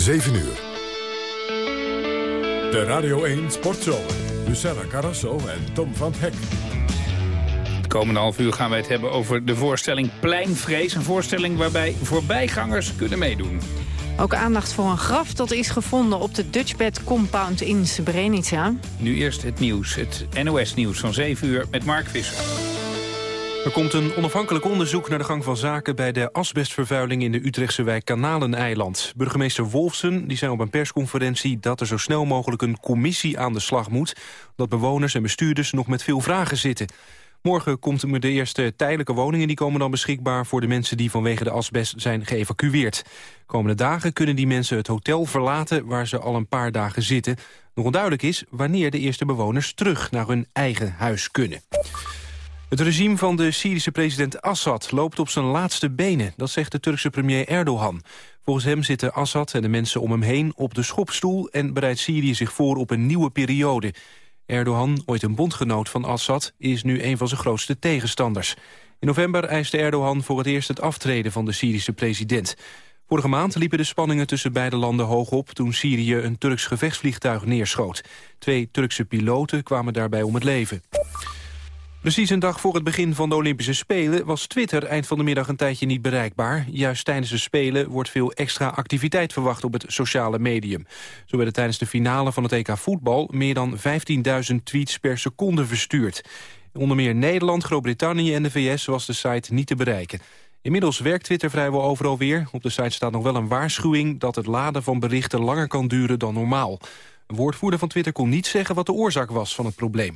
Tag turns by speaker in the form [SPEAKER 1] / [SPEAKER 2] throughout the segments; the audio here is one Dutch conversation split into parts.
[SPEAKER 1] 7 uur. De Radio 1 Sportzomer. Lucella Carrasso en Tom van Hek.
[SPEAKER 2] Het komende half uur gaan wij het hebben over de voorstelling Pleinvrees. Een voorstelling waarbij voorbijgangers kunnen meedoen.
[SPEAKER 3] Ook aandacht voor een graf dat is gevonden op de Dutchbed Compound in Srebrenica.
[SPEAKER 2] Nu eerst het nieuws, het NOS-nieuws van 7 uur met Mark Visser.
[SPEAKER 4] Er komt een onafhankelijk onderzoek naar de gang van zaken... bij de asbestvervuiling in de Utrechtse wijk Kanaleneiland. Burgemeester Wolfsen die zei op een persconferentie... dat er zo snel mogelijk een commissie aan de slag moet... omdat bewoners en bestuurders nog met veel vragen zitten. Morgen komt de eerste tijdelijke woningen... die komen dan beschikbaar voor de mensen die vanwege de asbest zijn geëvacueerd. Komende dagen kunnen die mensen het hotel verlaten... waar ze al een paar dagen zitten. Nog onduidelijk is wanneer de eerste bewoners terug naar hun eigen huis kunnen. Het regime van de Syrische president Assad loopt op zijn laatste benen. Dat zegt de Turkse premier Erdogan. Volgens hem zitten Assad en de mensen om hem heen op de schopstoel... en bereidt Syrië zich voor op een nieuwe periode. Erdogan, ooit een bondgenoot van Assad, is nu een van zijn grootste tegenstanders. In november eiste Erdogan voor het eerst het aftreden van de Syrische president. Vorige maand liepen de spanningen tussen beide landen hoog op... toen Syrië een Turks gevechtsvliegtuig neerschoot. Twee Turkse piloten kwamen daarbij om het leven. Precies een dag voor het begin van de Olympische Spelen... was Twitter eind van de middag een tijdje niet bereikbaar. Juist tijdens de Spelen wordt veel extra activiteit verwacht op het sociale medium. Zo werden tijdens de finale van het EK voetbal... meer dan 15.000 tweets per seconde verstuurd. Onder meer Nederland, Groot-Brittannië en de VS was de site niet te bereiken. Inmiddels werkt Twitter vrijwel overal weer. Op de site staat nog wel een waarschuwing... dat het laden van berichten langer kan duren dan normaal. Een woordvoerder van Twitter kon niet zeggen wat de oorzaak was van het probleem.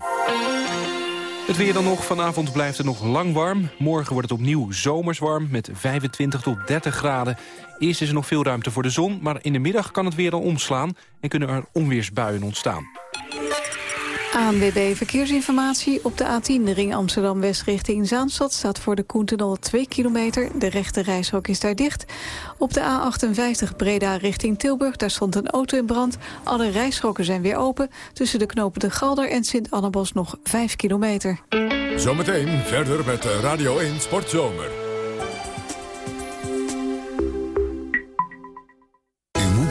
[SPEAKER 4] Het weer dan nog. Vanavond blijft het nog lang warm. Morgen wordt het opnieuw zomers warm met 25 tot 30 graden. Eerst is er nog veel ruimte voor de zon, maar in de middag kan het weer dan omslaan... en kunnen er onweersbuien ontstaan.
[SPEAKER 3] ANWB Verkeersinformatie. Op de A10, de ring Amsterdam-West richting Zaanstad... staat voor de Koentenol 2 kilometer. De rechte reishok is daar dicht. Op de A58 Breda richting Tilburg, daar stond een auto in brand. Alle reishokken zijn weer open. Tussen de knopen de Galder en Sint-Annabos nog 5 kilometer.
[SPEAKER 1] Zometeen verder met Radio 1 Sportzomer.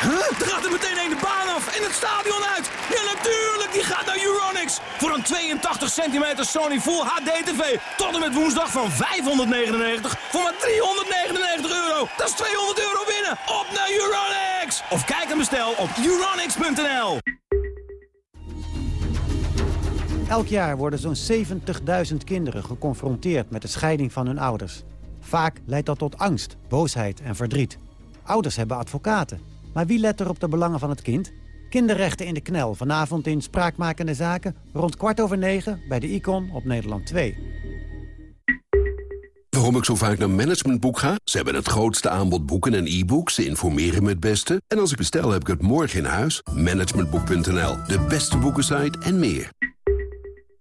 [SPEAKER 5] Huh? Er gaat er meteen een de baan af en het stadion uit. Ja, natuurlijk, die gaat naar Euronics. Voor een 82 centimeter Sony Full HD TV. Tot en met woensdag van 599 voor maar 399 euro. Dat is 200 euro winnen. Op naar Euronics. Of kijk en bestel op euronics.nl.
[SPEAKER 6] Elk jaar worden zo'n 70.000 kinderen geconfronteerd met de scheiding van hun ouders. Vaak leidt dat tot angst, boosheid en verdriet. Ouders hebben advocaten. Maar wie let er op de belangen van het kind? Kinderrechten in de knel, vanavond in Spraakmakende Zaken... rond kwart over negen bij de Icon op Nederland 2.
[SPEAKER 7] Waarom ik zo vaak naar Managementboek ga? Ze hebben het grootste aanbod boeken en e-books. Ze informeren me het beste. En als ik bestel, heb ik het morgen in huis. Managementboek.nl, de beste boekensite en meer.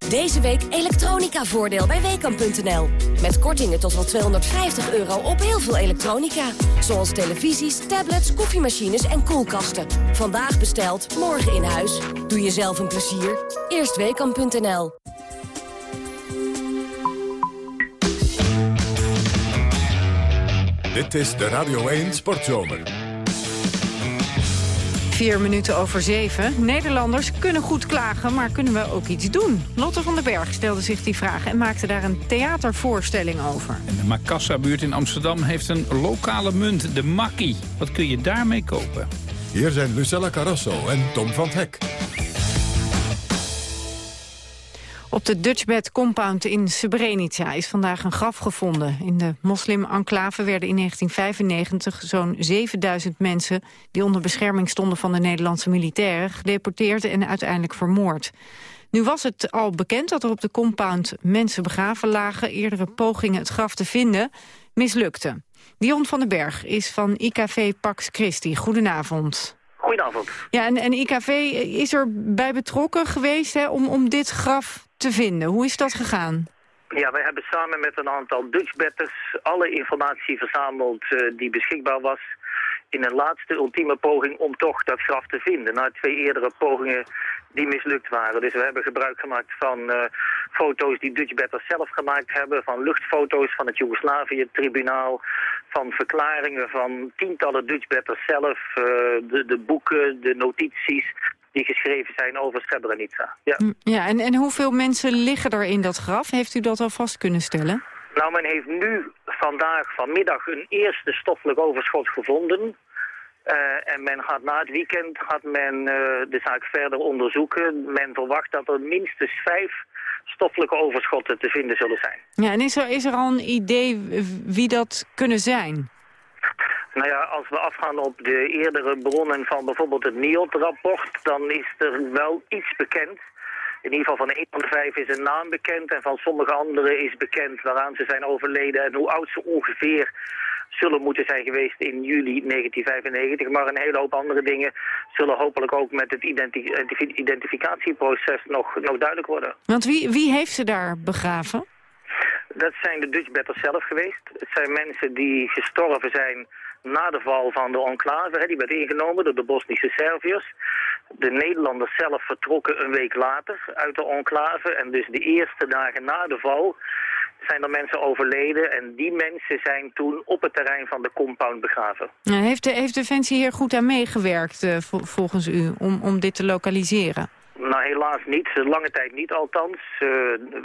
[SPEAKER 8] Deze week elektronica-voordeel bij Weekamp.nl. Met kortingen tot wel 250 euro op heel veel elektronica. Zoals televisies, tablets, koffiemachines en koelkasten. Vandaag besteld, morgen in huis. Doe jezelf een plezier. Eerst Weekamp.nl.
[SPEAKER 1] Dit is de Radio 1 Sportzomer.
[SPEAKER 3] Vier minuten over zeven. Nederlanders kunnen goed klagen, maar kunnen we ook iets doen? Lotte van den Berg stelde zich die vraag en maakte daar een theatervoorstelling over.
[SPEAKER 2] En de Macassa-buurt in Amsterdam heeft een lokale munt, de makkie. Wat kun je daarmee kopen?
[SPEAKER 1] Hier zijn Lucella Carrasso en Tom van Hek.
[SPEAKER 3] Op de Dutchbed Compound in Srebrenica is vandaag een graf gevonden. In de moslim-enclave werden in 1995 zo'n 7000 mensen... die onder bescherming stonden van de Nederlandse militairen... gedeporteerd en uiteindelijk vermoord. Nu was het al bekend dat er op de compound mensen begraven lagen. Eerdere pogingen het graf te vinden mislukten. Dion van den Berg is van IKV Pax Christi. Goedenavond.
[SPEAKER 9] Goedenavond.
[SPEAKER 3] Ja, en, en IKV is er bij betrokken geweest hè, om, om dit graf te vinden. Hoe is dat gegaan?
[SPEAKER 9] Ja, wij hebben samen met een aantal Dutchbetters alle informatie verzameld uh, die beschikbaar was in een laatste ultieme poging om toch dat graf te vinden. Na twee eerdere pogingen die mislukt waren. Dus we hebben gebruik gemaakt van uh, foto's die Dutchbetters zelf gemaakt hebben, van luchtfoto's van het Joegoslavië-tribunaal, van verklaringen van tientallen Dutchbetters zelf, uh, de, de boeken, de notities, die geschreven zijn over Srebrenica. Ja,
[SPEAKER 3] mm, ja en, en hoeveel mensen liggen er in dat graf? Heeft u dat al vast kunnen stellen?
[SPEAKER 9] Nou, men heeft nu vandaag vanmiddag een eerste stoffelijk overschot gevonden. Uh, en men gaat na het weekend gaat men uh, de zaak verder onderzoeken. Men verwacht dat er minstens vijf stoffelijke overschotten te vinden zullen zijn.
[SPEAKER 3] Ja, en is er, is er al een idee wie dat kunnen zijn?
[SPEAKER 9] Nou ja, als we afgaan op de eerdere bronnen van bijvoorbeeld het NIOT-rapport... dan is er wel iets bekend. In ieder geval van een van de vijf is een naam bekend... en van sommige anderen is bekend waaraan ze zijn overleden... en hoe oud ze ongeveer zullen moeten zijn geweest in juli 1995. Maar een hele hoop andere dingen zullen hopelijk ook met het identificatieproces nog, nog duidelijk worden.
[SPEAKER 3] Want wie, wie heeft ze daar begraven?
[SPEAKER 9] Dat zijn de Dutchbetters zelf geweest. Het zijn mensen die gestorven zijn na de val van de enclave. Die werd ingenomen door de Bosnische Serviërs. De Nederlanders zelf vertrokken een week later uit de enclave. En dus de eerste dagen na de val zijn er mensen overleden. En die mensen zijn toen op het terrein van de compound begraven.
[SPEAKER 3] Heeft, de, heeft Defensie hier goed aan meegewerkt, uh, volgens u, om, om dit te lokaliseren?
[SPEAKER 9] Nou, helaas niet. Lange tijd niet althans. Uh,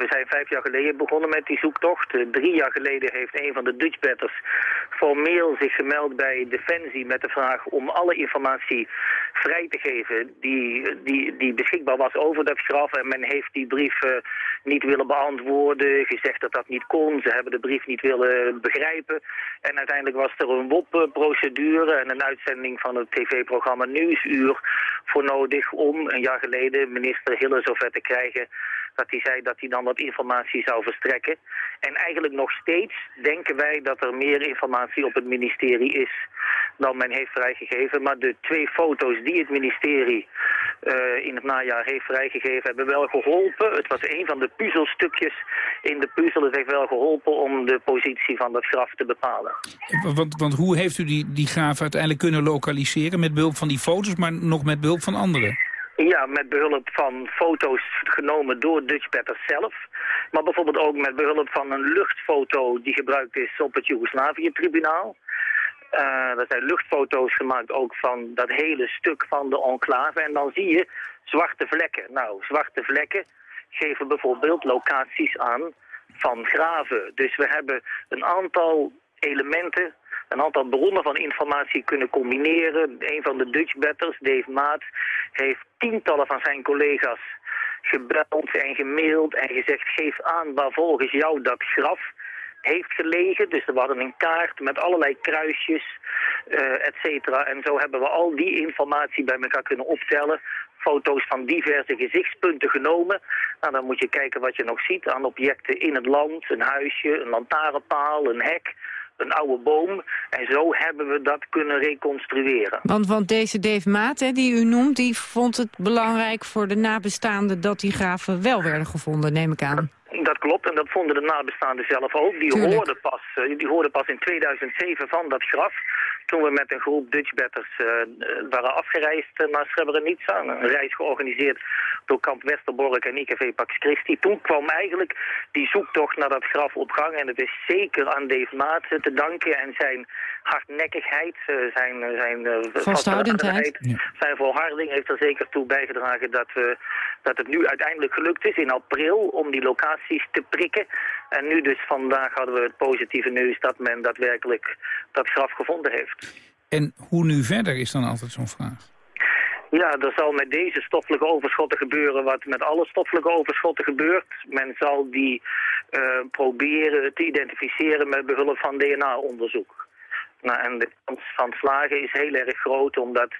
[SPEAKER 9] we zijn vijf jaar geleden begonnen met die zoektocht. Uh, drie jaar geleden heeft een van de Dutchbetters formeel zich gemeld bij Defensie met de vraag om alle informatie vrij te geven die, die, die beschikbaar was over dat graf. En men heeft die brief uh, niet willen beantwoorden, gezegd dat dat niet kon. Ze hebben de brief niet willen begrijpen. En uiteindelijk was er een WOP-procedure en een uitzending van het tv-programma Nieuwsuur voor nodig om een jaar geleden minister Hille zover te krijgen dat hij zei dat hij dan wat informatie zou verstrekken. En eigenlijk nog steeds denken wij dat er meer informatie op het ministerie is dan men heeft vrijgegeven. Maar de twee foto's die het ministerie uh, in het najaar heeft vrijgegeven hebben wel geholpen. Het was een van de puzzelstukjes in de puzzel. Het heeft wel geholpen om de positie van dat graf te bepalen.
[SPEAKER 2] Want, want hoe heeft u die, die graaf uiteindelijk kunnen lokaliseren? Met behulp van die foto's, maar nog met behulp van anderen?
[SPEAKER 9] Ja, met behulp van foto's genomen door Dutchbetters zelf. Maar bijvoorbeeld ook met behulp van een luchtfoto die gebruikt is op het Joegoslavië-tribunaal. Uh, er zijn luchtfoto's gemaakt ook van dat hele stuk van de enclave. En dan zie je zwarte vlekken. Nou, zwarte vlekken geven bijvoorbeeld locaties aan van graven. Dus we hebben een aantal elementen een aantal bronnen van informatie kunnen combineren. Een van de Dutch Batters, Dave Maat, heeft tientallen van zijn collega's gebeld en gemaild en gezegd... geef aan waar volgens jou dat graf heeft gelegen. Dus we hadden een kaart met allerlei kruisjes, uh, et cetera. En zo hebben we al die informatie bij elkaar kunnen optellen. Foto's van diverse gezichtspunten genomen. Nou, dan moet je kijken wat je nog ziet aan objecten in het land. Een huisje, een lantaarnpaal, een hek een oude boom. En zo hebben we dat kunnen reconstrueren.
[SPEAKER 3] Want, want deze Dave Maat, hè, die u noemt, die vond het belangrijk voor de nabestaanden dat die graven wel werden gevonden, neem ik aan.
[SPEAKER 9] Dat klopt, en dat vonden de nabestaanden zelf ook. Die hoorden, pas, eh, die hoorden pas in 2007 van dat graf. Toen we met een groep Dutchbetters uh, waren afgereisd naar Srebrenica. Een reis georganiseerd door kamp Westerbork en IKV Pax Christi. Toen kwam eigenlijk die zoektocht naar dat graf op gang. En het is zeker aan Dave Maat te danken en zijn hardnekkigheid, zijn, zijn
[SPEAKER 3] vasthoudendheid,
[SPEAKER 9] zijn volharding heeft er zeker toe bijgedragen dat, we, dat het nu uiteindelijk gelukt is in april om die locaties te prikken. En nu dus vandaag hadden we het positieve nieuws dat men daadwerkelijk dat graf gevonden heeft.
[SPEAKER 2] En hoe nu verder is dan altijd zo'n vraag?
[SPEAKER 9] Ja, er zal met deze stoffelijke overschotten gebeuren wat met alle stoffelijke overschotten gebeurt. Men zal die uh, proberen te identificeren met behulp van DNA-onderzoek. Nou, en de kans van slagen is heel erg groot, omdat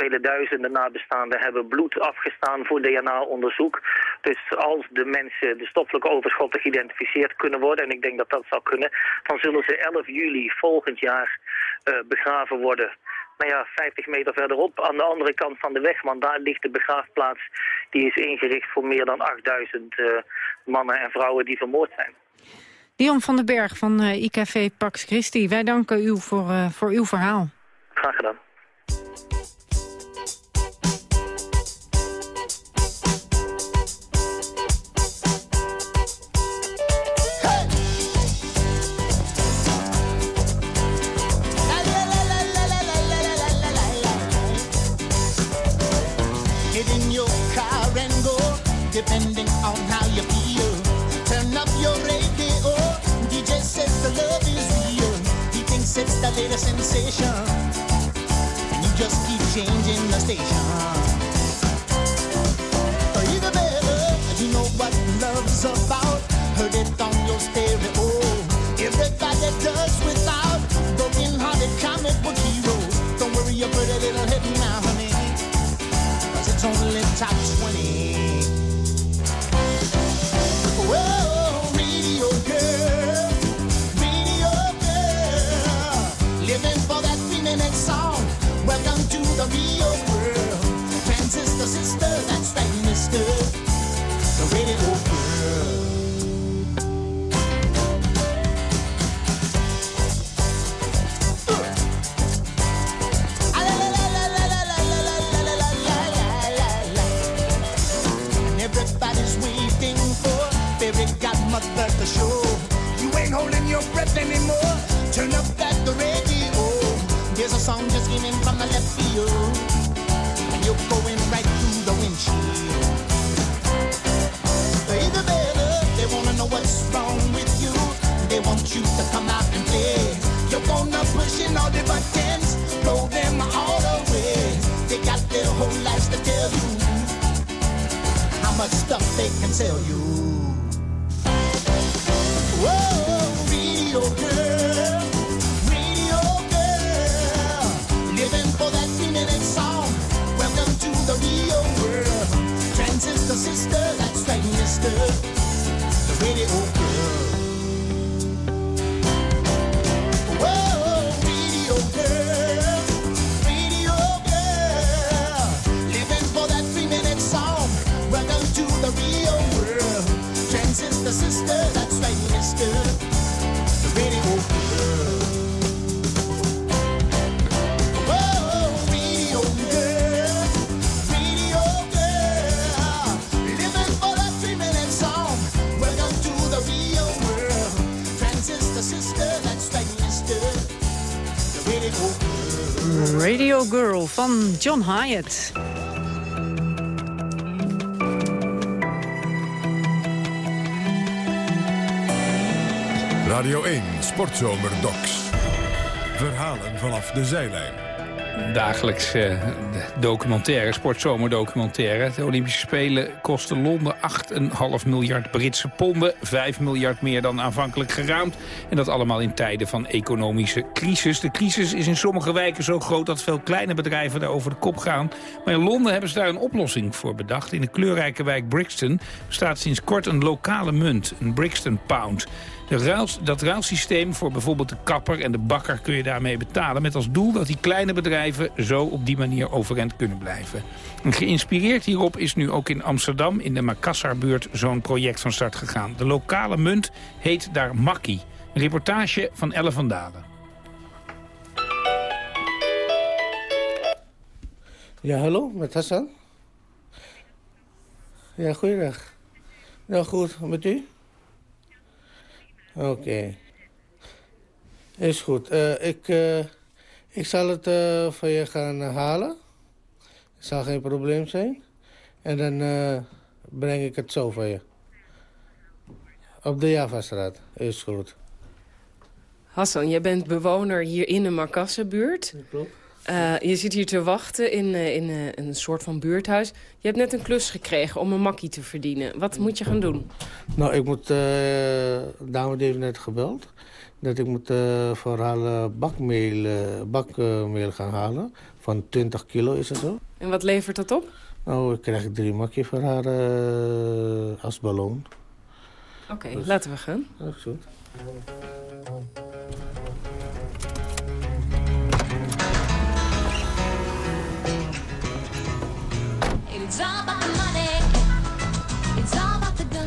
[SPEAKER 9] vele duizenden nabestaanden hebben bloed afgestaan voor DNA-onderzoek. Dus als de mensen, de stoffelijke overschotten geïdentificeerd kunnen worden, en ik denk dat dat zal kunnen, dan zullen ze 11 juli volgend jaar uh, begraven worden nou ja, 50 meter verderop aan de andere kant van de weg. Want daar ligt de begraafplaats die is ingericht voor meer dan 8000 uh, mannen en vrouwen die vermoord zijn.
[SPEAKER 3] Dion van den Berg van uh, IKV Pax Christi, wij danken u voor, uh, voor uw verhaal.
[SPEAKER 9] Graag gedaan.
[SPEAKER 10] Latest sensation. And you just keep changing the station. Either better, you know what love's about. Heard it on your stereo. Everybody does without broken hearted comic book heroes. Don't worry, you're pretty little head now, honey. Cause it's only top 20.
[SPEAKER 3] John Hyatt.
[SPEAKER 1] Radio 1 Sportzomer Docs. Verhalen vanaf de zijlijn.
[SPEAKER 2] Dagelijks eh, documentaire, sportzomerdocumentaire. De Olympische Spelen kosten Londen 8,5 miljard Britse ponden. 5 miljard meer dan aanvankelijk geraamd. En dat allemaal in tijden van economische crisis. De crisis is in sommige wijken zo groot dat veel kleine bedrijven daar over de kop gaan. Maar in Londen hebben ze daar een oplossing voor bedacht. In de kleurrijke wijk Brixton bestaat sinds kort een lokale munt, een Brixton Pound. De dat ruilsysteem voor bijvoorbeeld de kapper en de bakker kun je daarmee betalen... met als doel dat die kleine bedrijven zo op die manier overeind kunnen blijven. En geïnspireerd hierop is nu ook in Amsterdam in de Makassarbuurt zo'n project van start gegaan. De lokale munt heet daar Makkie. Een reportage van Elle van Dalen.
[SPEAKER 11] Ja, hallo, met Hassan. Ja, goeiedag. Ja, goed, met u? Oké. Is goed. Eh, ik, eh, ik zal het uh, van je gaan halen. Het zal geen probleem zijn. En dan breng ik het zo van je. Op de Javastraat. Is goed.
[SPEAKER 12] Hassan, jij bent bewoner hier in de Markassenbuurt.
[SPEAKER 11] Klopt.
[SPEAKER 12] Uh, je zit hier te wachten in, uh, in uh, een soort van buurthuis. Je hebt net een klus gekregen om een makkie te verdienen. Wat moet je gaan doen?
[SPEAKER 11] Nou, ik moet... de dame heeft net gebeld. Dat ik moet voor haar bakmeel, bakmeel gaan halen. Van 20 kilo is het zo.
[SPEAKER 12] En wat levert dat op?
[SPEAKER 11] Nou, ik krijg drie makjes voor haar als ballon.
[SPEAKER 12] Oké, okay, dus... laten we gaan.
[SPEAKER 11] Dat is goed.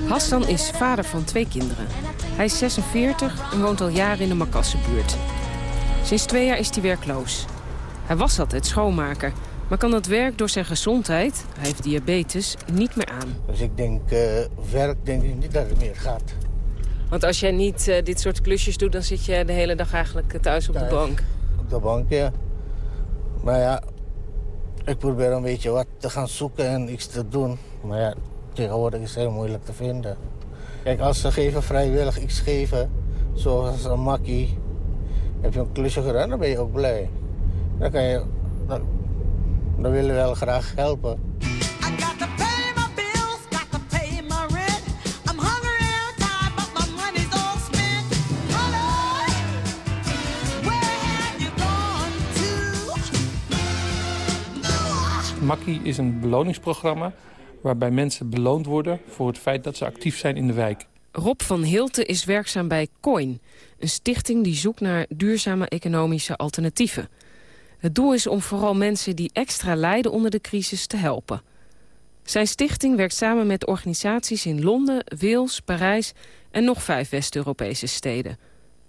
[SPEAKER 12] Hassan is vader van twee kinderen. Hij is 46 en woont al jaren in de Makassenbuurt. Sinds twee jaar is hij werkloos. Hij was altijd schoonmaker, maar kan dat werk door zijn gezondheid... hij heeft diabetes, niet meer aan.
[SPEAKER 11] Dus ik denk, eh, werk denk ik niet dat het meer gaat.
[SPEAKER 12] Want als jij niet eh, dit soort klusjes doet... dan zit je de hele dag eigenlijk thuis op de bank.
[SPEAKER 11] Op de bank, ja. Maar ja, ik probeer een beetje wat te gaan zoeken en iets te doen. Maar ja, tegenwoordig is het heel moeilijk te vinden. Kijk, als ze geven vrijwillig iets geven, zoals een makkie... heb je een klusje gedaan, dan ben je ook blij. Dan kan je... Dan, dan willen we wel graag helpen.
[SPEAKER 13] Makkie is een beloningsprogramma waarbij mensen beloond worden voor het feit dat ze actief zijn in de wijk.
[SPEAKER 12] Rob van Hilten is werkzaam bij COIN, een stichting die zoekt naar duurzame economische alternatieven. Het doel is om vooral mensen die extra lijden onder de crisis te helpen. Zijn stichting werkt samen met organisaties in Londen, Wales, Parijs en nog vijf West-Europese steden.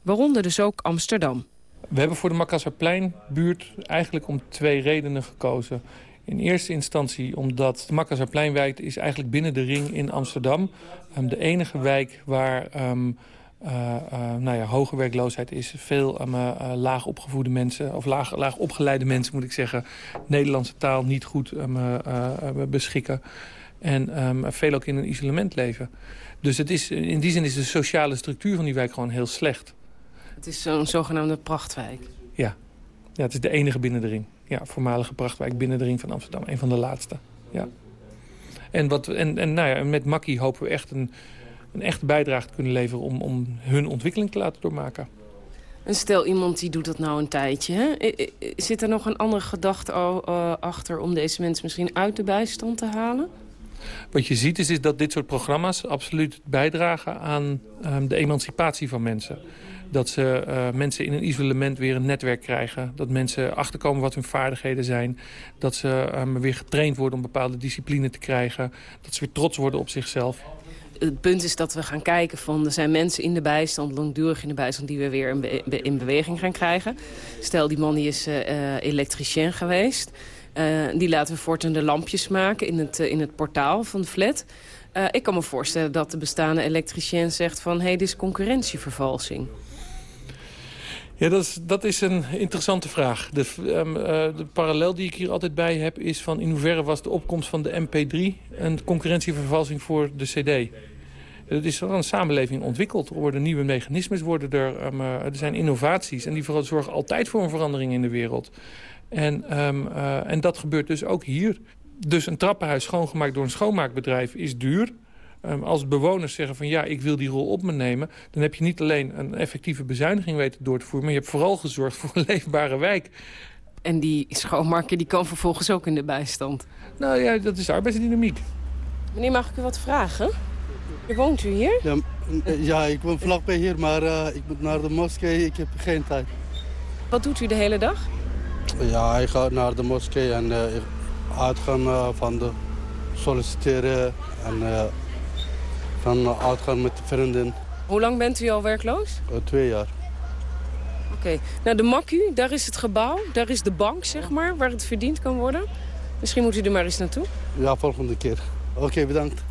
[SPEAKER 12] Waaronder dus ook Amsterdam.
[SPEAKER 13] We hebben voor de Makassarpleinbuurt eigenlijk om twee redenen gekozen. In eerste instantie omdat de Makassarpleinwijk is eigenlijk binnen de ring in Amsterdam. Um, de enige wijk waar um, uh, uh, nou ja, hoge werkloosheid is. Veel um, uh, laag opgevoede mensen, of laag, laag opgeleide mensen moet ik zeggen... Nederlandse taal niet goed beschikken. En veel ook in een isolement leven. Dus het is, in die zin is de sociale structuur van die wijk gewoon heel slecht.
[SPEAKER 12] Het is zo'n zogenaamde prachtwijk.
[SPEAKER 13] Ja. Ja, het is de enige binnen de ring. Ja, voormalige prachtwijk binnen de ring van Amsterdam. Een van de laatste. Ja. En, wat, en, en nou ja, met Makkie hopen we echt een, een echte bijdrage te kunnen leveren... Om, om hun ontwikkeling te laten doormaken.
[SPEAKER 12] En stel iemand die doet dat nou een tijdje. Hè? Zit er nog een andere gedachte achter om deze mensen misschien uit de bijstand te halen?
[SPEAKER 13] Wat je ziet is, is dat dit soort programma's absoluut bijdragen aan um, de emancipatie van mensen. Dat ze uh, mensen in een isolement weer een netwerk krijgen. Dat mensen achterkomen wat hun vaardigheden zijn. Dat ze um, weer getraind worden om bepaalde discipline te krijgen. Dat ze weer trots worden op zichzelf.
[SPEAKER 12] Het punt is dat we gaan kijken van... er zijn mensen in de bijstand, langdurig in de bijstand... die we weer in, be in beweging gaan krijgen. Stel, die man die is uh, elektricien geweest. Die laten we voortaan de lampjes maken in het, in het portaal van de flat. Ik kan me voorstellen dat de bestaande elektricien zegt van... hé, hey, dit is concurrentievervalsing.
[SPEAKER 13] Ja, dat is, dat is een interessante vraag. De, um, uh, de parallel die ik hier altijd bij heb is van... in hoeverre was de opkomst van de MP3 een concurrentievervalsing voor de CD? Het is wel een samenleving ontwikkeld. Er worden nieuwe mechanismes, worden er, um, uh, er zijn innovaties... en die zorgen altijd voor een verandering in de wereld. En, um, uh, en dat gebeurt dus ook hier. Dus een trappenhuis schoongemaakt door een schoonmaakbedrijf is duur. Um, als bewoners zeggen van ja, ik wil die rol op me nemen... dan heb je niet alleen een effectieve bezuiniging weten door te voeren... maar je hebt vooral gezorgd voor een leefbare wijk.
[SPEAKER 12] En die schoonmaker die kan vervolgens ook in de bijstand?
[SPEAKER 13] Nou ja, dat is arbeidsdynamiek.
[SPEAKER 12] Meneer, mag ik u wat vragen? Woont u hier?
[SPEAKER 14] Ja, ja ik woon vlakbij hier, maar uh, ik moet naar de moskee. Ik heb geen tijd.
[SPEAKER 12] Wat doet u de hele dag?
[SPEAKER 14] Ja, ik ga naar de moskee en uh, uitgaan uh, van de solliciteren en uh, van uitgaan met de vrienden.
[SPEAKER 12] Hoe lang bent u al werkloos?
[SPEAKER 14] Uh, twee jaar.
[SPEAKER 12] Oké, okay. nou de Makku, daar is het gebouw, daar is de bank zeg maar, waar het verdiend kan worden. Misschien moet u er maar eens naartoe.
[SPEAKER 14] Ja, volgende keer. Oké, okay, bedankt.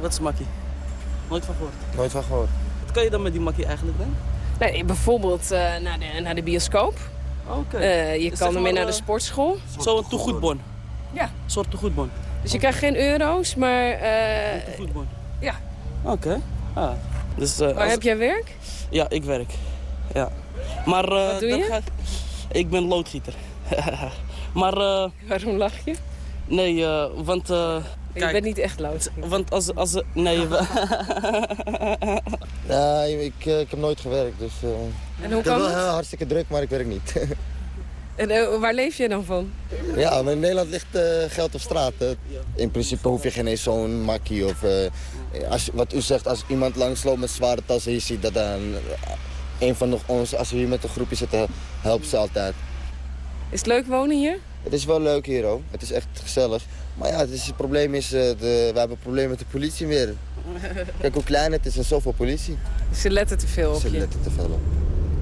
[SPEAKER 15] Wat is makkie? Nooit van gehoord?
[SPEAKER 16] Nooit van gehoord.
[SPEAKER 15] Wat kan je dan met die makkie eigenlijk doen?
[SPEAKER 12] Nee, bijvoorbeeld uh, naar, de, naar de bioscoop.
[SPEAKER 15] Okay.
[SPEAKER 12] Uh, je dus kan ermee naar de sportschool.
[SPEAKER 15] Zo'n toegoedbon?
[SPEAKER 12] Ja.
[SPEAKER 15] Een soort toegoedbon?
[SPEAKER 12] Dus je krijgt geen euro's, maar... Uh,
[SPEAKER 15] een toegoedbon?
[SPEAKER 12] Ja.
[SPEAKER 15] Oké. Okay. Ah. Dus,
[SPEAKER 12] maar als... heb jij werk?
[SPEAKER 15] Ja, ik werk. Ja. Maar,
[SPEAKER 12] Wat doe je?
[SPEAKER 15] Gaat... Ik ben loodgieter. maar...
[SPEAKER 12] Waarom lach je?
[SPEAKER 15] Nee, want...
[SPEAKER 12] Je Kijk, bent niet echt lood.
[SPEAKER 15] Want als... als nee,
[SPEAKER 16] ja, ik, ik heb nooit gewerkt, dus... Uh,
[SPEAKER 12] en hoe
[SPEAKER 16] ik
[SPEAKER 12] kan
[SPEAKER 16] heb
[SPEAKER 12] het?
[SPEAKER 16] wel hartstikke druk, maar ik werk niet.
[SPEAKER 12] en uh, waar leef je dan van?
[SPEAKER 16] Ja, in Nederland ligt uh, geld op straat. In principe hoef je geen eens zo'n makkie of... als, wat u zegt, als iemand langsloopt met zware tassen, je ziet dat dan... een van ons, als we hier met een groepje zitten, helpt ze altijd.
[SPEAKER 12] Is het leuk wonen hier?
[SPEAKER 16] Het is wel leuk hier, hoor. Het is echt gezellig. Maar ja, het probleem is, eh, de, we hebben problemen met de politie weer. Kijk hoe klein het is en zoveel politie.
[SPEAKER 12] Ze letten te veel op
[SPEAKER 16] Ze
[SPEAKER 12] je.
[SPEAKER 16] letten te veel op.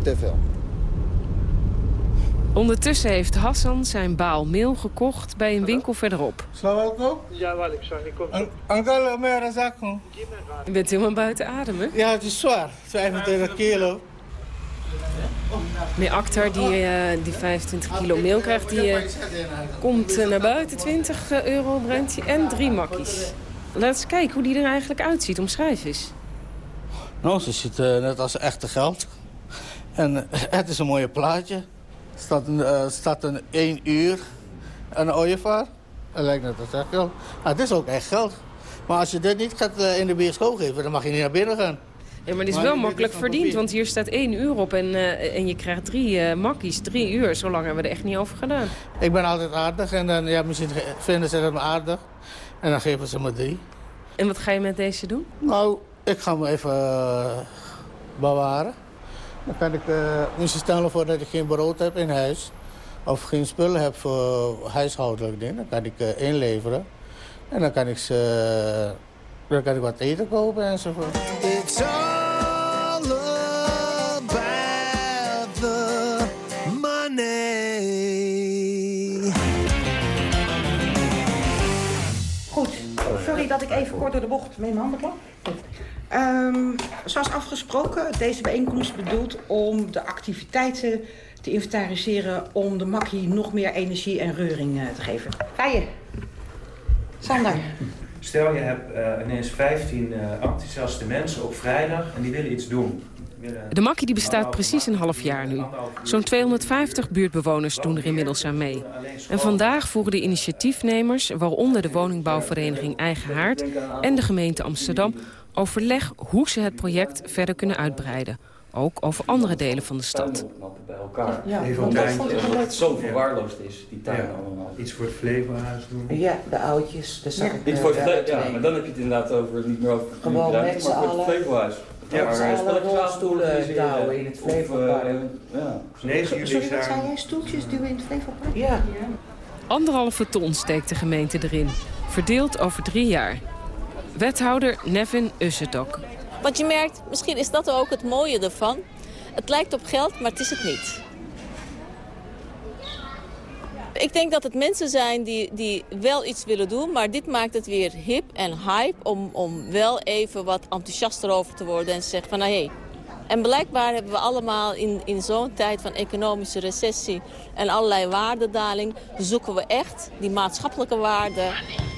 [SPEAKER 16] Te veel.
[SPEAKER 12] Ondertussen heeft Hassan zijn baal meel gekocht bij een winkel verderop.
[SPEAKER 17] Ja, walik, sorry. Kom.
[SPEAKER 11] Uncle, meer een zak gewoon.
[SPEAKER 12] Je bent helemaal buiten adem, hè?
[SPEAKER 11] Ja, het is zwaar. 25 kilo.
[SPEAKER 12] Meneer Akhtar, die, eh, die 25 kilo meel krijgt, die eh, komt eh, naar buiten. 20 euro brengt hij en drie makkies. Laat eens kijken hoe die er eigenlijk uitziet. Omschrijf eens.
[SPEAKER 11] Nou, ze ziet net als echte geld. En het is een mooie plaatje. Staat een, eh, staat een 1 uur een ooievaar. Dat lijkt net als echt geld. Nou, het is ook echt geld. Maar als je dit niet gaat eh, in de bioscoop geven, dan mag je niet naar binnen gaan.
[SPEAKER 12] Ja, maar dit is
[SPEAKER 11] Maar
[SPEAKER 12] wel
[SPEAKER 11] is
[SPEAKER 12] makkelijk verdiend, want hier staat 1 uur op en, eh, en je krijgt drie eh, makkies, drie uur. Zo lang hebben we er echt niet over gedaan.
[SPEAKER 11] Ik ben altijd aardig en dan, ja, misschien vinden ze het aardig. En dan geven ze me drie.
[SPEAKER 12] En wat ga je met deze doen?
[SPEAKER 11] Nou, ik ga me even bewaren. Dan kan ik, eh moet je stellen voor dat ik geen brood heb in huis. Of geen spullen heb voor huishoudelijk dingen. Dan kan ik eh, inleveren. En dan kan ik, ze, dan kan ik wat eten kopen enzovoort.
[SPEAKER 18] It's all about the money.
[SPEAKER 19] Goed, sorry dat ik even kort door de bocht met mijn handen klap. Ehm, zoals afgesproken, deze bijeenkomst is bedoeld om de activiteiten te inventariseren... om de makkie nog meer energie en reuring eh, te geven. Ga je. Sander.
[SPEAKER 20] Stel je hebt eh, ineens 15 eh, enthousiaste mensen op vrijdag en die willen iets doen. Willen-
[SPEAKER 12] De makkie die bestaat precies een half jaar nu. Zo'n 250 buurtbewoners doen er inmiddels aan mee. En vandaag voeren de initiatiefnemers, waaronder de woningbouwvereniging Eigen Haard en de gemeente Amsterdam, overleg hoe ze het project verder kunnen uitbreiden. Ook over andere delen van de stad.
[SPEAKER 21] bij elkaar.
[SPEAKER 19] Ja,
[SPEAKER 20] Even
[SPEAKER 19] want
[SPEAKER 20] een tuintje.
[SPEAKER 19] wel
[SPEAKER 21] Dat het zo verwaarloosd is, die tuin
[SPEAKER 20] Ja.
[SPEAKER 21] allemaal.
[SPEAKER 20] Iets voor het Flevohuis doen.
[SPEAKER 19] Ja, de oudjes. Daar zag ik
[SPEAKER 21] Niet
[SPEAKER 19] eh,
[SPEAKER 21] voor het
[SPEAKER 19] daar te
[SPEAKER 21] ja, maar dan heb je het inderdaad over niet meer over
[SPEAKER 19] Gewoon met z'n
[SPEAKER 21] maar voor het Flevohuis.
[SPEAKER 19] Ja,
[SPEAKER 21] spelletjesavond
[SPEAKER 19] rolstoelen
[SPEAKER 21] organiseren.
[SPEAKER 19] douwen in het Flevopark.
[SPEAKER 21] eh, Ja.
[SPEAKER 20] 9 juli
[SPEAKER 19] Sorry, wat
[SPEAKER 20] zijn-
[SPEAKER 19] zei jij? Stoeltjes duwen in het Flevopark? Ja.
[SPEAKER 12] Anderhalve ton steekt de gemeente erin. Verdeeld over drie jaar. Wethouder Nevin Ussetok.
[SPEAKER 22] Want je merkt, misschien is dat ook het mooie ervan. Het lijkt op geld, maar het is het niet. Ik denk dat het mensen zijn die, die wel iets willen doen, maar dit maakt het weer hip en hype om, om wel even wat enthousiaster over te worden en zeggen van nou hé. En blijkbaar hebben we allemaal in, in zo'n tijd van economische recessie en allerlei waardedaling, zoeken we echt die maatschappelijke waarden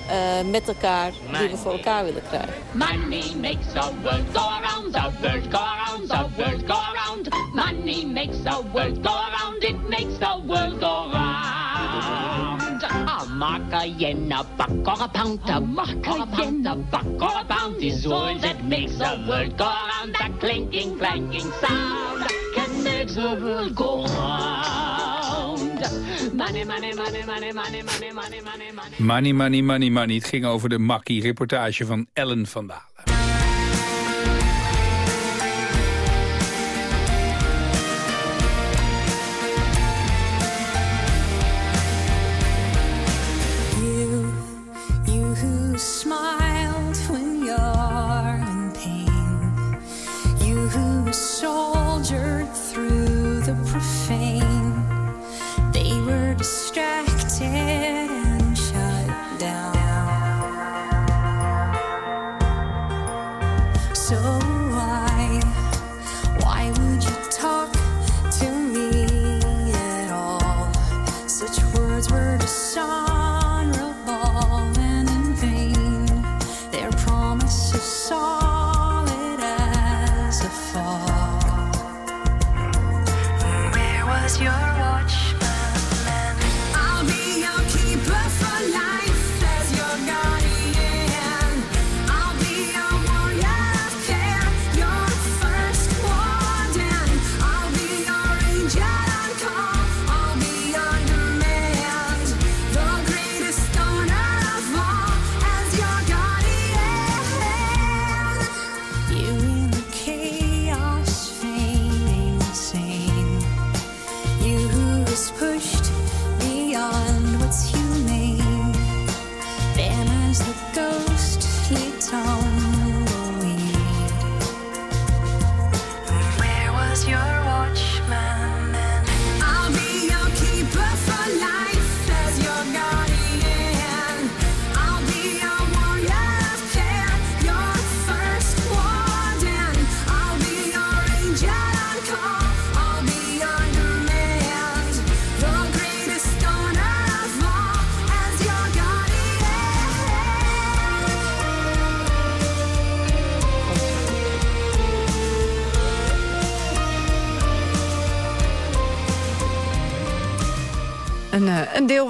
[SPEAKER 22] eh, met elkaar die we voor elkaar willen krijgen.
[SPEAKER 23] Money makes the world go round, the world go round, the world go round. Money makes the world go round, it makes the world go round. Is makes world go round. That clinking, clanking sound can make the world go round. Money, money, money, money, money, money, money, money, money.
[SPEAKER 24] Money, money, money, money. Het ging over de makkie. Reportage van Ellen van Dalen.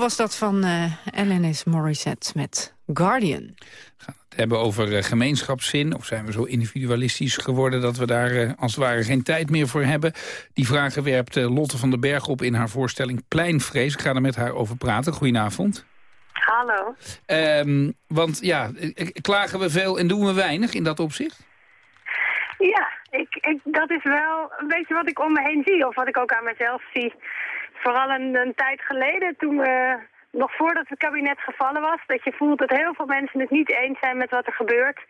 [SPEAKER 25] Was
[SPEAKER 3] dat van eh LNS Morissette met Guardian.
[SPEAKER 2] Het hebben over eh, gemeenschapszin. Of zijn we zo individualistisch geworden dat we daar eh, als het ware geen tijd meer voor hebben? Die vragen werpt eh, Lotte van den Berg op in haar voorstelling Pleinvrees. Ik ga er met haar over praten. Goedenavond.
[SPEAKER 26] Hallo.
[SPEAKER 2] Ehm, want ja, klagen we veel en doen we weinig in dat opzicht?
[SPEAKER 26] Ja, ik, ik, dat is wel een beetje wat ik om me heen zie. Of wat ik ook aan mezelf zie. Vooral een, een tijd geleden, toen we, nog voordat het kabinet gevallen was... dat je voelt dat heel veel mensen het niet eens zijn met wat er gebeurt.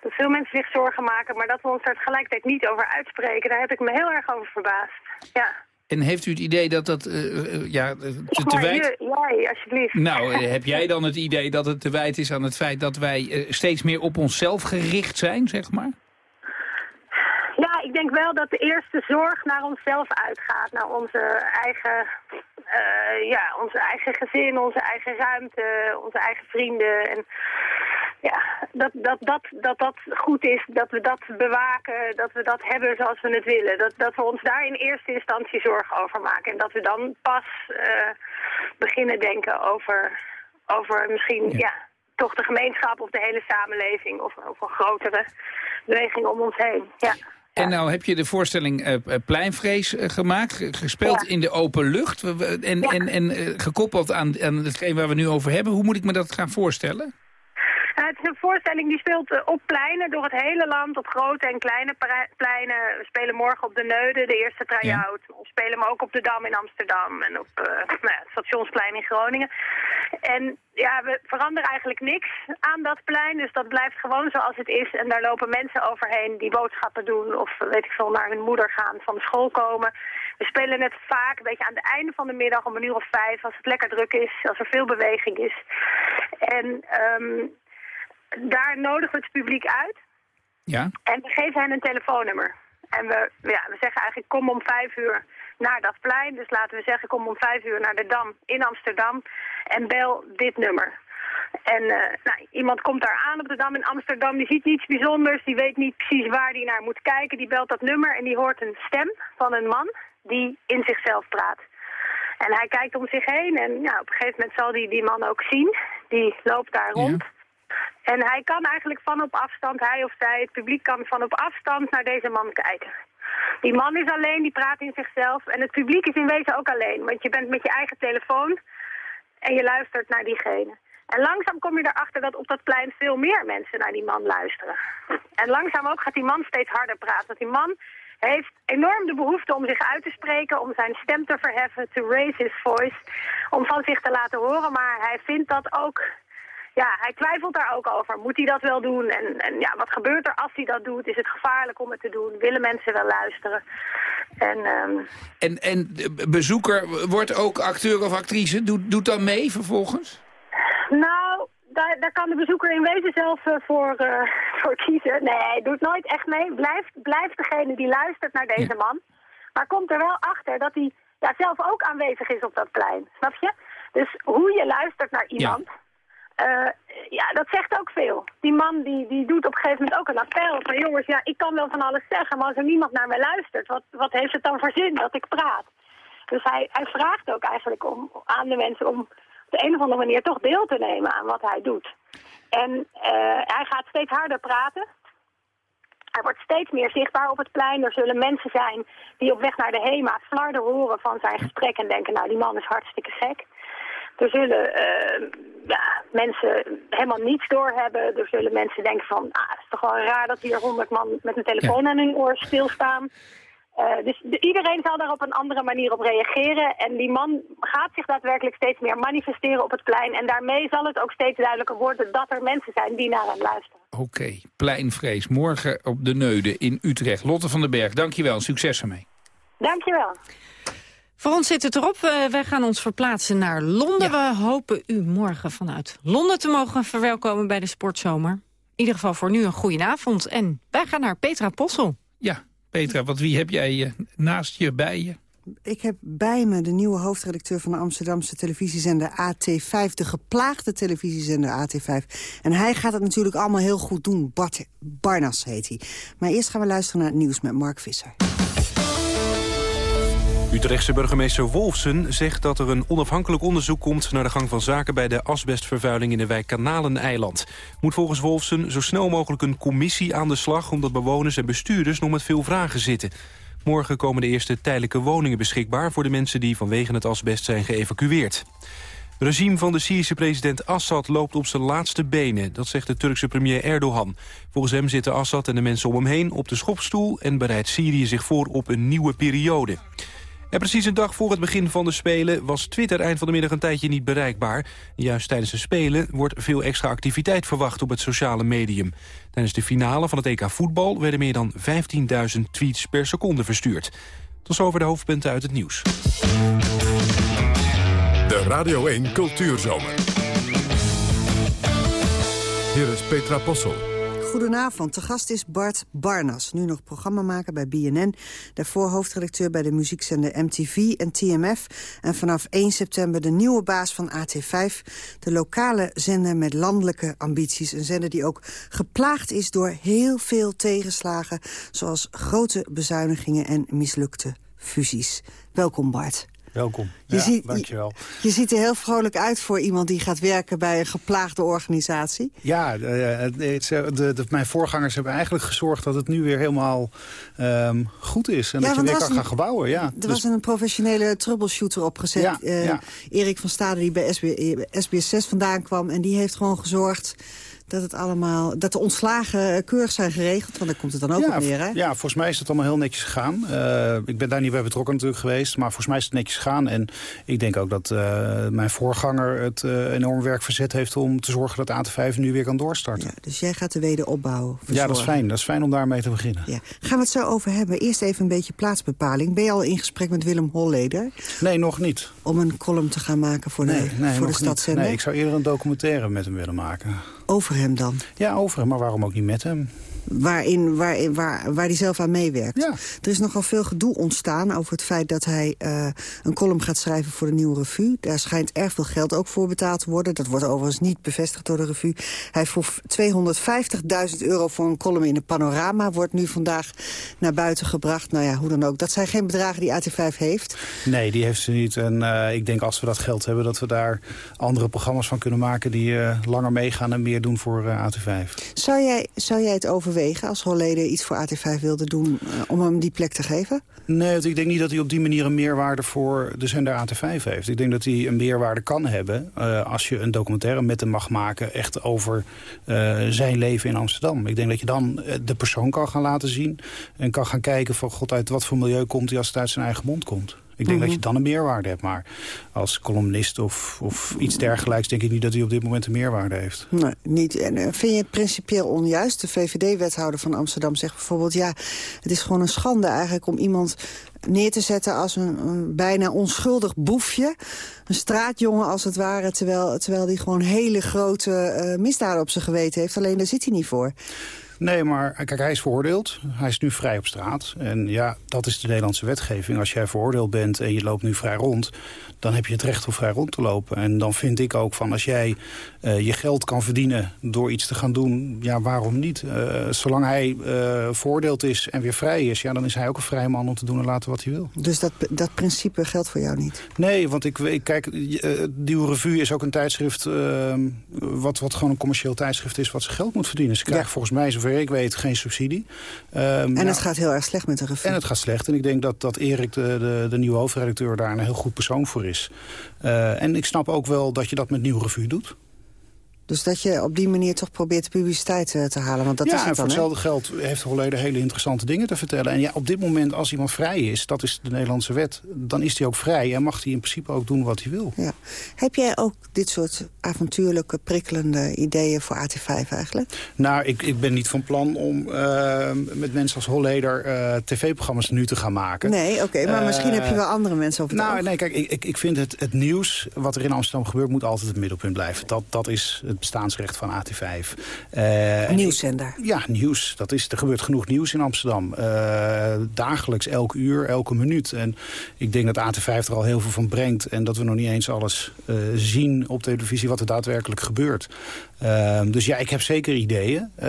[SPEAKER 26] Dat veel mensen zich zorgen maken, maar dat we ons daar tegelijkertijd niet over uitspreken. Daar heb ik me heel erg over verbaasd. Ja.
[SPEAKER 2] En heeft u het idee dat dat eh, ja, te, te wijd...
[SPEAKER 26] jij, alsjeblieft.
[SPEAKER 2] Nou, heb jij dan het idee dat het te wijd is aan het feit dat wij steeds meer op onszelf gericht zijn, zeg maar?
[SPEAKER 26] Ik denk wel dat de eerste zorg naar onszelf uitgaat. Naar onze eigen, eh, ja, onze eigen gezin, onze eigen ruimte, onze eigen vrienden. En ja, dat dat, dat, dat dat goed is, dat we dat bewaken, dat we dat hebben zoals we het willen. Dat, dat we ons daar in eerste instantie zorgen over maken. En dat we dan pas eh, beginnen denken over, over misschien, ja. toch de gemeenschap of de hele samenleving of, of een grotere beweging om ons heen. Ja.
[SPEAKER 2] En nou heb je de voorstelling eh, Pleinvrees eh, gemaakt, ge- gespeeld in de open lucht. En, en, en gekoppeld aan, aan hetgeen waar we nu over hebben. Hoe moet ik me dat gaan voorstellen?
[SPEAKER 26] Nou, het is een voorstelling die speelt eh, op pleinen door het hele land, op grote en kleine pleinen. We spelen morgen op de Neude, de eerste try-out. We spelen hem ook op de Dam in Amsterdam en op eh, nou ja, het Stationsplein in Groningen. En ja, we veranderen eigenlijk niks aan dat plein, dus dat blijft gewoon zoals het is. En daar lopen mensen overheen die boodschappen doen of weet ik veel, naar hun moeder gaan, van de school komen. We spelen het vaak een beetje aan het einde van de middag om een uur of vijf, als het lekker druk is, als er veel beweging is. En ehm, daar nodigen we het publiek uit.
[SPEAKER 2] Ja.
[SPEAKER 26] En we geven hen een telefoonnummer. En we, ja, we zeggen eigenlijk kom om vijf uur naar dat plein. Dus laten we zeggen kom om vijf uur naar de Dam in Amsterdam. En bel dit nummer. En eh, nou, iemand komt daar aan op de Dam in Amsterdam. Die ziet niets bijzonders. Die weet niet precies waar hij naar moet kijken. Die belt dat nummer en die hoort een stem van een man die in zichzelf praat. En hij kijkt om zich heen en ja, op een gegeven moment zal hij die man ook zien. Die loopt daar rond. En hij kan eigenlijk van op afstand, hij of zij, het publiek kan van op afstand naar deze man kijken. Die man is alleen, die praat in zichzelf. En het publiek is in wezen ook alleen. Want je bent met je eigen telefoon en je luistert naar diegene. En langzaam kom je erachter dat op dat plein veel meer mensen naar die man luisteren. En langzaam ook gaat die man steeds harder praten. Want die man heeft enorm de behoefte om zich uit te spreken, om zijn stem te verheffen, to raise his voice, om van zich te laten horen. Maar hij vindt dat ook ja, hij twijfelt daar ook over. Moet hij dat wel doen? En, en ja, wat gebeurt er als hij dat doet? Is het gevaarlijk om het te doen? Willen mensen wel luisteren? En ehm,
[SPEAKER 2] En, en de bezoeker wordt ook acteur of actrice. Doet, doet dan mee vervolgens?
[SPEAKER 26] nou, daar, daar kan de bezoeker in wezen zelf eh, voor, eh, voor kiezen. Nee, doet nooit echt mee. Blijft, blijft degene die luistert naar deze man. Maar komt er wel achter dat hij ja, zelf ook aanwezig is op dat plein. Snap je? Dus hoe je luistert naar iemand... Eh, ja, dat zegt ook veel. Die man die, die doet op een gegeven moment ook een appel van jongens, ja, ik kan wel van alles zeggen, maar als er niemand naar mij luistert, wat, wat heeft het dan voor zin dat ik praat? Dus hij, hij vraagt ook eigenlijk om, aan de mensen om op de een of andere manier toch deel te nemen aan wat hij doet. En eh, hij gaat steeds harder praten. Hij wordt steeds meer zichtbaar op het plein. Er zullen mensen zijn die op weg naar de HEMA flarden horen van zijn gesprek en denken, nou die man is hartstikke gek. Er zullen eh, ja, mensen helemaal niets doorhebben. Er zullen mensen denken van, ah, het is toch wel raar dat hier honderd man met een telefoon aan hun oor stilstaan. Eh, dus de- iedereen zal daar op een andere manier op reageren. En die man gaat zich daadwerkelijk steeds meer manifesteren op het plein. En daarmee zal het ook steeds duidelijker worden dat er mensen zijn die naar hem luisteren.
[SPEAKER 2] Oké, pleinvrees. Morgen op de Neude in Utrecht. Lotte van den Berg, dankjewel. Succes ermee.
[SPEAKER 26] Dankjewel.
[SPEAKER 3] Voor ons zit het erop. Eh, wij gaan ons verplaatsen naar Londen. We hopen u morgen vanuit Londen te mogen verwelkomen bij de Sportzomer. In ieder geval voor nu een goede avond. En wij gaan naar Petra Possel.
[SPEAKER 2] Ja, Petra, wat wie heb jij eh, naast je, bij je?
[SPEAKER 27] Ik heb bij me de nieuwe hoofdredacteur van de Amsterdamse televisiezender AT5. De geplaagde televisiezender AT5. En hij gaat het natuurlijk allemaal heel goed doen. Bart Barnas heet hij. Maar eerst gaan we luisteren naar het nieuws met Mark Visser.
[SPEAKER 28] Utrechtse burgemeester Wolfsen zegt dat er een onafhankelijk onderzoek komt... naar de gang van zaken bij de asbestvervuiling in de wijk Kanaleneiland. Moet volgens Wolfsen zo snel mogelijk een commissie aan de slag... omdat bewoners en bestuurders nog met veel vragen zitten. Morgen komen de eerste tijdelijke woningen beschikbaar... voor de mensen die vanwege het asbest zijn geëvacueerd. Het regime van de Syrische president Assad loopt op zijn laatste benen. Dat zegt de Turkse premier Erdogan. Volgens hem zitten Assad en de mensen om hem heen op de schopstoel... en bereidt Syrië zich voor op een nieuwe periode. En precies een dag voor het begin van de Spelen was Twitter eind van de middag een tijdje niet bereikbaar. Juist tijdens de Spelen wordt veel extra activiteit verwacht op het sociale medium. Tijdens de finale van het EK voetbal werden meer dan 15.000 tweets per seconde verstuurd. Tot zover de hoofdpunten uit het nieuws.
[SPEAKER 1] De Radio 1 Cultuurzomer. Hier is Petra Possel.
[SPEAKER 27] Goedenavond, te gast is Bart Barnas, nu nog programmamaker bij BNN... daarvoor hoofdredacteur bij de muziekzender MTV en TMF... en vanaf 1 september de nieuwe baas van AT5... de lokale zender met landelijke ambities. Een zender die ook geplaagd is door heel veel tegenslagen... zoals grote bezuinigingen en mislukte fusies. Welkom Bart.
[SPEAKER 29] Welkom.
[SPEAKER 27] Je,
[SPEAKER 29] ja,
[SPEAKER 27] ziet,
[SPEAKER 29] dankjewel.
[SPEAKER 27] Je, je ziet er heel vrolijk uit voor iemand die gaat werken bij een geplaagde organisatie.
[SPEAKER 29] Ja, eh, het, het, de, de, mijn voorgangers hebben eigenlijk gezorgd dat het nu weer helemaal um, goed is. En
[SPEAKER 27] Ja,
[SPEAKER 29] dat je weer
[SPEAKER 27] er
[SPEAKER 29] kan gaan gebouwen. Ja.
[SPEAKER 27] Er
[SPEAKER 29] Dus-
[SPEAKER 27] was een professionele troubleshooter opgezet.
[SPEAKER 29] Ja,
[SPEAKER 27] eh. Erik van Stade die bij SB, SBS6 vandaan kwam. En die heeft gewoon gezorgd dat, het allemaal, dat de ontslagen keurig zijn geregeld. Want daar komt het dan ook
[SPEAKER 29] ja,
[SPEAKER 27] op neer, hè?
[SPEAKER 29] ja, volgens mij is het allemaal heel netjes gegaan. Eh, ik ben daar niet bij betrokken natuurlijk geweest. Maar volgens mij is het netjes gegaan. En ik denk ook dat eh, mijn voorganger het eh, enorm werk verzet heeft... om te zorgen dat AT5 nu weer kan doorstarten.
[SPEAKER 27] Dus jij gaat de wederopbouw
[SPEAKER 29] Ja,
[SPEAKER 27] verzorgen.
[SPEAKER 29] dat is fijn. Dat is fijn om daarmee te beginnen.
[SPEAKER 27] Ja. Gaan we het zo over hebben. Eerst even een beetje plaatsbepaling. Ben je al in gesprek met Willem Holleder?
[SPEAKER 29] Nee, nog niet.
[SPEAKER 27] Om een column te gaan maken voor de,
[SPEAKER 29] Nee, nee,
[SPEAKER 27] voor de stadszender?
[SPEAKER 29] Nee, ik zou eerder een documentaire met hem willen maken.
[SPEAKER 27] Over hem dan?
[SPEAKER 29] Ja, over hem, maar waarom ook niet met hem?
[SPEAKER 27] Waarin, waarin, waar, waar hij zelf aan meewerkt. Er is nogal veel gedoe ontstaan over het feit dat hij eh, een column gaat schrijven voor de Nieuwe Revue. Daar schijnt erg veel geld ook voor betaald te worden. Dat wordt overigens niet bevestigd door de revue. Hij vroeg 250.000 euro voor een column in de Panorama. Wordt nu vandaag naar buiten gebracht. Nou ja, hoe dan ook. Dat zijn geen bedragen die AT5 heeft.
[SPEAKER 29] Nee, die heeft ze niet. En eh, ik denk als we dat geld hebben... dat we daar andere programma's van kunnen maken... die eh, langer meegaan en meer doen voor eh, AT5.
[SPEAKER 27] Zou jij, zou jij het overwegen als Holleder iets voor AT5 wilde doen... eh, om hem die plek te geven?
[SPEAKER 29] Nee, ik denk niet dat hij op die manier een meerwaarde voor de zender AT5 heeft. Ik denk dat hij een meerwaarde kan hebben eh, als je een documentaire met hem mag maken... echt over eh, zijn leven in Amsterdam. Ik denk dat je dan de persoon kan gaan laten zien... en kan gaan kijken van god uit wat voor milieu komt hij als het uit zijn eigen mond komt. Ik denk
[SPEAKER 27] Mhm.
[SPEAKER 29] dat je dan een meerwaarde hebt. Maar als columnist of, of iets dergelijks... denk ik niet dat hij op dit moment een meerwaarde heeft.
[SPEAKER 27] Nee, niet. En eh, vind je het principieel onjuist? De VVD-wethouder van Amsterdam zegt bijvoorbeeld... ja, het is gewoon een schande eigenlijk om iemand neer te zetten... als een, een bijna onschuldig boefje. Een straatjongen als het ware... terwijl, terwijl die gewoon hele grote eh, misdaden op zijn geweten heeft. Alleen daar zit hij niet voor.
[SPEAKER 29] Nee, maar kijk, hij is veroordeeld. Hij is nu vrij op straat. En ja, dat is de Nederlandse wetgeving. Als jij veroordeeld bent en je loopt nu vrij rond... dan heb je het recht om vrij rond te lopen. En dan vind ik ook van als jij eh, je geld kan verdienen door iets te gaan doen... ja, waarom niet? Eh, zolang hij eh veroordeeld is en weer vrij is... ja, dan is hij ook een vrije man om te doen en laten wat hij wil.
[SPEAKER 27] Dus dat, dat principe geldt voor jou niet?
[SPEAKER 29] Nee, want ik, ik kijk, Nieuwe Revue is ook een tijdschrift... eh, wat, wat gewoon een commercieel tijdschrift is... wat zijn geld moet verdienen. Ze krijgen volgens mij, zover ik weet, geen subsidie. Ehm,
[SPEAKER 27] En
[SPEAKER 29] nou,
[SPEAKER 27] het gaat heel erg slecht met de revue.
[SPEAKER 29] en het gaat slecht. En ik denk dat, dat Erik, de, de, de nieuwe hoofdredacteur, daar een heel goed persoon voor is. Eh, en ik snap ook wel dat je dat met Nieuwe Revue doet.
[SPEAKER 27] Dus dat je op die manier toch probeert de publiciteit eh, te halen. Want dat
[SPEAKER 29] ja,
[SPEAKER 27] is
[SPEAKER 29] en
[SPEAKER 27] het
[SPEAKER 29] voor
[SPEAKER 27] dan, hè?
[SPEAKER 29] hetzelfde geld heeft Holleder hele interessante dingen te vertellen. En ja, op dit moment, als iemand vrij is, dat is de Nederlandse wet... dan is hij ook vrij en mag hij in principe ook doen wat hij wil.
[SPEAKER 27] Ja. Heb jij ook dit soort avontuurlijke, prikkelende ideeën voor AT5 eigenlijk?
[SPEAKER 29] Nou, ik, ik ben niet van plan om eh, met mensen als Holleder eh, tv-programma's nu te gaan maken.
[SPEAKER 27] Nee, oké, maar misschien heb je wel andere mensen over het
[SPEAKER 29] Nou,
[SPEAKER 27] oog.
[SPEAKER 29] nee, kijk, ik, ik- ik vind het, het nieuws wat er in Amsterdam gebeurt... moet altijd het middelpunt blijven. Dat, dat is het bestaansrecht van AT5. Eh, en
[SPEAKER 27] Nieuwszender.
[SPEAKER 29] Ja, nieuws. Dat is, er gebeurt genoeg nieuws in Amsterdam. Eh, dagelijks, elk uur, elke minuut. En ik denk dat AT5 er al heel veel van brengt. En dat we nog niet eens alles eh, zien op televisie wat er daadwerkelijk gebeurt. Ehm, dus ja, ik heb zeker ideeën. Eh,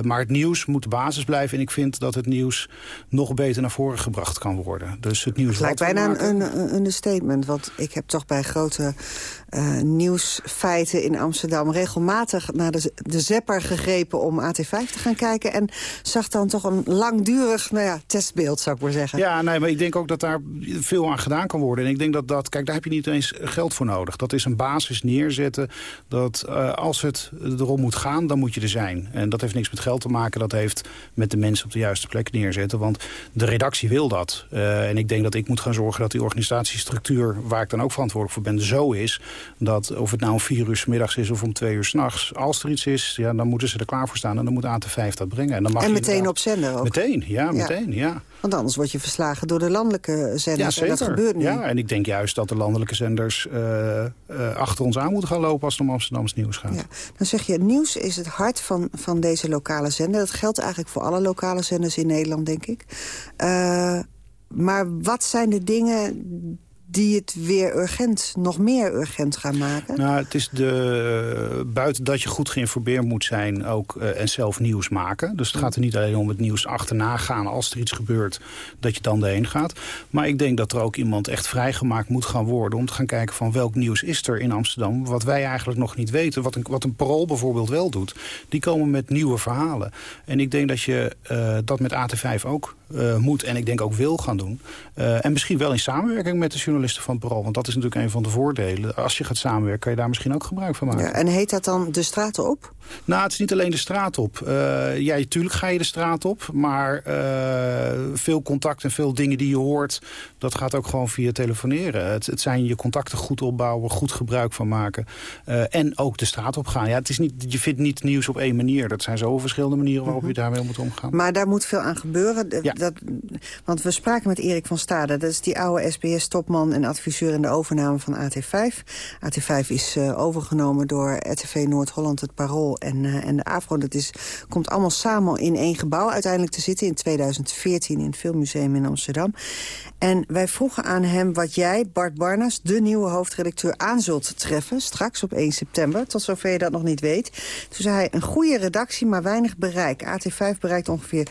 [SPEAKER 29] maar het nieuws moet de basis blijven. En ik vind dat het nieuws nog beter naar voren gebracht kan worden. Dus het nieuws
[SPEAKER 27] Het lijkt bijna
[SPEAKER 29] maken-
[SPEAKER 27] een, een, een understatement. Want ik heb toch bij grote eh, nieuwsfeiten in Amsterdam... regelmatig naar de, de zepper gegrepen om AT5 te gaan kijken. En zag dan toch een langdurig nou ja, testbeeld, zou ik maar zeggen.
[SPEAKER 29] Ja, nee, maar ik denk ook dat daar veel aan gedaan kan worden. En ik denk dat dat, kijk, daar heb je niet eens geld voor nodig. Dat is een basis neerzetten. Dat eh, als het erom moet gaan, dan moet je er zijn. En dat heeft niks met geld te maken. Dat heeft met de mensen op de juiste plek neerzetten. Want de redactie wil dat. Eh, en ik denk dat ik moet gaan zorgen dat die organisatiestructuur... waar ik dan ook verantwoordelijk voor ben, zo is... dat of het nou om vier uur 's middags is of om twee uur s'nachts... als er iets is, ja, dan moeten ze er klaar voor staan. En dan moet AT5 dat brengen. En, dan mag
[SPEAKER 27] En meteen op zender ook.
[SPEAKER 29] Meteen, ja, meteen, ja.
[SPEAKER 27] Want anders word je verslagen door de landelijke zenders.
[SPEAKER 29] Ja,
[SPEAKER 27] en dat gebeurt nu.
[SPEAKER 29] Ja, en ik denk juist dat de landelijke zenders eh, eh, achter ons aan moeten gaan lopen als het om Amsterdams nieuws gaat.
[SPEAKER 27] Ja. Dan zeg je, nieuws is het hart van, van deze lokale zender. Dat geldt eigenlijk voor alle lokale zenders in Nederland, denk ik. Eh, maar wat zijn de dingen die het weer urgent, nog meer urgent gaan maken?
[SPEAKER 29] Nou, het is de, buiten dat je goed geïnformeerd moet zijn ook, eh, en zelf nieuws maken. Dus het gaat er niet alleen om het nieuws achterna gaan als er iets gebeurt, dat je dan erheen gaat. Maar ik denk dat er ook iemand echt vrijgemaakt moet gaan worden om te gaan kijken van welk nieuws is er in Amsterdam, wat wij eigenlijk nog niet weten. Wat een, wat een parool bijvoorbeeld wel doet. Die komen met nieuwe verhalen. En ik denk dat je eh, dat met AT5 ook eh, moet en ik denk ook wil gaan doen. Eh, en misschien wel in samenwerking met de journalisten van Parool. Want dat is natuurlijk een van de voordelen. Als je gaat samenwerken, kan je daar misschien ook gebruik van maken.
[SPEAKER 27] Ja, en heet dat dan de straat op?
[SPEAKER 29] Nou, het is niet alleen de straat op. Eh ja, natuurlijk ga je de straat op. Maar veel contact en veel dingen die je hoort... dat gaat ook gewoon via telefoneren. Het, het zijn je contacten goed opbouwen, goed gebruik van maken. En ook de straat op gaan. Ja, het is niet, je vindt niet nieuws op één manier. Dat zijn zo verschillende manieren waarop je daarmee moet omgaan.
[SPEAKER 27] Maar daar moet veel aan gebeuren. Want we spraken met Erik van Stade. Dat is die oude SBS-topman en adviseur in de overname van AT5. AT5 is eh, overgenomen door RTV Noord-Holland, het Parool en, eh, en de AVRO. Dat is, komt allemaal samen in één gebouw uiteindelijk te zitten... in 2014 in het Filmmuseum in Amsterdam. En wij vroegen aan hem wat jij, Bart Barnas... de nieuwe hoofdredacteur aan zult treffen... straks op 1 september, tot zover je dat nog niet weet. Toen zei hij, een goede redactie, maar weinig bereik. AT5 bereikt ongeveer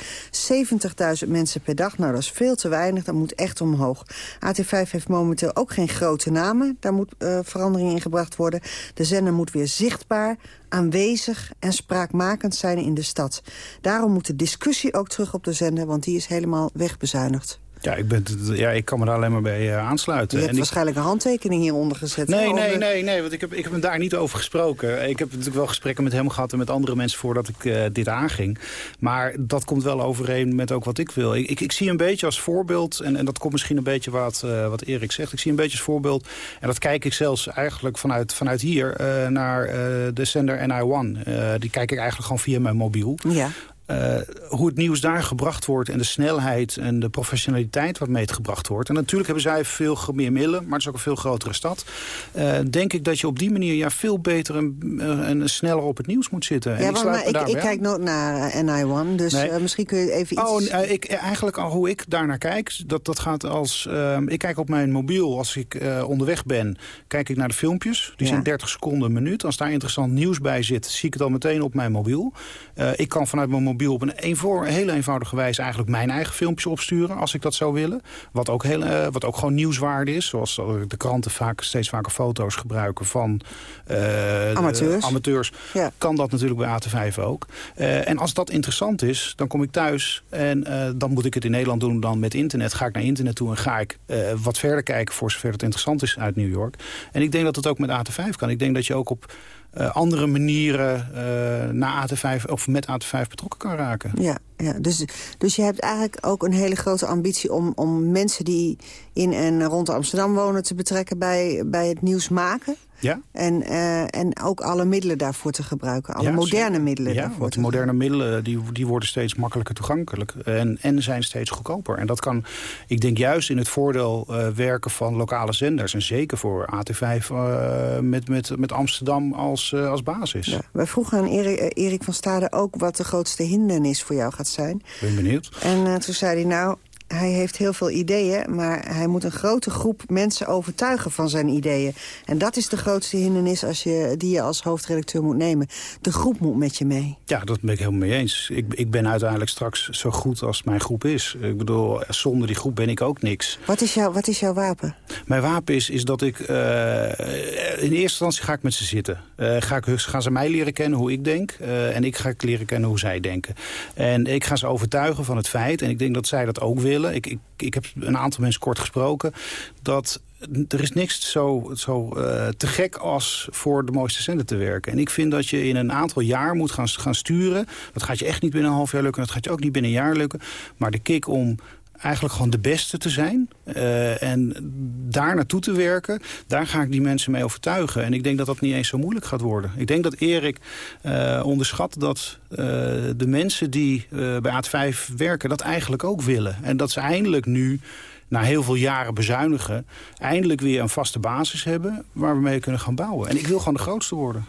[SPEAKER 27] 70.000 mensen per dag. Nou, dat is veel te weinig, dat moet echt omhoog. AT5 heeft momenteel ook geen grote namen. Daar moet eh, verandering in gebracht worden. De zender moet weer zichtbaar, aanwezig en spraakmakend zijn in de stad. Daarom moet de discussie ook terug op de zender... want die is helemaal wegbezuinigd.
[SPEAKER 29] Ja, ik, ben, ja, ik kan me daar alleen maar bij eh, aansluiten.
[SPEAKER 27] Je hebt
[SPEAKER 29] En ik-
[SPEAKER 27] waarschijnlijk een handtekening hieronder gezet.
[SPEAKER 29] Nee,
[SPEAKER 27] hè,
[SPEAKER 29] nee,
[SPEAKER 27] onder-
[SPEAKER 29] nee, nee, want ik heb, ik heb hem daar niet over gesproken. Ik heb natuurlijk wel gesprekken met hem gehad en met andere mensen voordat ik eh, dit aanging. Maar dat komt wel overeen met ook wat ik wil. Ik, ik, ik zie een beetje als voorbeeld, en, en dat komt misschien een beetje wat, eh, wat Erik zegt. Ik zie een beetje als voorbeeld, en dat kijk ik zelfs eigenlijk vanuit, vanuit hier naar de zender NI1. Eh, die kijk ik eigenlijk gewoon via mijn mobiel.
[SPEAKER 27] Ja.
[SPEAKER 29] Eh, hoe het nieuws daar gebracht wordt... en de snelheid en de professionaliteit waarmee het gebracht wordt. En natuurlijk hebben zij veel meer middelen, maar het is ook een veel grotere stad. Eh, denk ik dat je op die manier ja, veel beter en, eh, en sneller op het nieuws moet zitten. En
[SPEAKER 27] Ja,
[SPEAKER 29] ik
[SPEAKER 27] maar, ik, kijk nooit naar eh, NI1, dus
[SPEAKER 29] Nee.
[SPEAKER 27] misschien kun je even iets...
[SPEAKER 29] Oh, ik, eigenlijk al hoe ik daarnaar kijk, dat, dat gaat als... ehm, ik kijk op mijn mobiel, als ik onderweg ben, kijk ik naar de filmpjes. Die
[SPEAKER 27] Ja.
[SPEAKER 29] zijn 30 seconden een minuut. Als daar interessant nieuws bij zit, zie ik het al meteen op mijn mobiel. Ik kan vanuit mijn mobiel op een, eenvo- hele eenvoudige wijze... eigenlijk mijn eigen filmpjes opsturen, als ik dat zou willen. Wat ook, heel, eh, wat ook gewoon nieuwswaarde is. Zoals de kranten vaak, steeds vaker foto's gebruiken van... eh,
[SPEAKER 27] Amateurs.
[SPEAKER 29] amateurs.
[SPEAKER 27] Ja.
[SPEAKER 29] Kan dat natuurlijk bij AT5 ook. Eh, en als dat interessant is, dan kom ik thuis... en dan moet ik het in Nederland doen dan met internet. Ga ik naar internet toe en ga ik wat verder kijken... voor zover het interessant is uit New York. En ik denk dat het ook met AT5 kan. Ik denk dat je ook op andere manieren eh, naar AT5 of met AT5 betrokken kan raken.
[SPEAKER 27] Ja, ja. Dus, dus je hebt eigenlijk ook een hele grote ambitie... om, om mensen die in en rond Amsterdam wonen te betrekken bij, bij het nieuws maken?
[SPEAKER 29] Ja?
[SPEAKER 27] En, eh, en ook alle middelen daarvoor te gebruiken. Alle
[SPEAKER 29] Ja,
[SPEAKER 27] moderne middelen
[SPEAKER 29] Ja, want de moderne middelen die, die worden steeds makkelijker toegankelijk. En, en zijn steeds goedkoper. En dat kan, ik denk juist in het voordeel eh, werken van lokale zenders. En zeker voor AT5 eh, met, met, met Amsterdam als, als basis.
[SPEAKER 27] Ja. Wij vroegen aan Erik, Erik van Stade ook wat de grootste hindernis voor jou gaat zijn.
[SPEAKER 29] Ben benieuwd.
[SPEAKER 27] En eh, toen zei hij nou, hij heeft heel veel ideeën... maar hij moet een grote groep mensen overtuigen van zijn ideeën. En dat is de grootste hindernis als je, die je als hoofdredacteur moet nemen. De groep moet met je mee.
[SPEAKER 29] Ja, dat ben ik helemaal mee eens. Ik, ik ben uiteindelijk straks zo goed als mijn groep is. Ik bedoel, zonder die groep ben ik ook niks.
[SPEAKER 27] Wat is, jouw, wat is jouw wapen?
[SPEAKER 29] Mijn wapen is, is dat ik... eh, in eerste instantie ga ik met ze zitten. Eh, ga ik, gaan ze mij leren kennen hoe ik denk. eh, en ik ga leren kennen hoe zij denken. En ik ga ze overtuigen van het feit... en ik denk dat zij dat ook willen. Ik, ik, ik heb een aantal mensen kort gesproken... dat er is niks zo, zo eh, te gek als voor de mooiste zender te werken. En ik vind dat je in een aantal jaar moet gaan, gaan sturen. Dat gaat je echt niet binnen een half jaar lukken. Dat gaat je ook niet binnen een jaar lukken. Maar de kick om eigenlijk gewoon de beste te zijn. eh, en daar naartoe te werken, daar ga ik die mensen mee overtuigen. En ik denk dat dat niet eens zo moeilijk gaat worden. Ik denk dat Erik eh, onderschat dat eh, de mensen die bij AT5 werken... dat eigenlijk ook willen. En dat ze eindelijk nu na heel veel jaren bezuinigen... eindelijk weer een vaste basis hebben waar we mee kunnen gaan bouwen. En ik wil gewoon de grootste worden.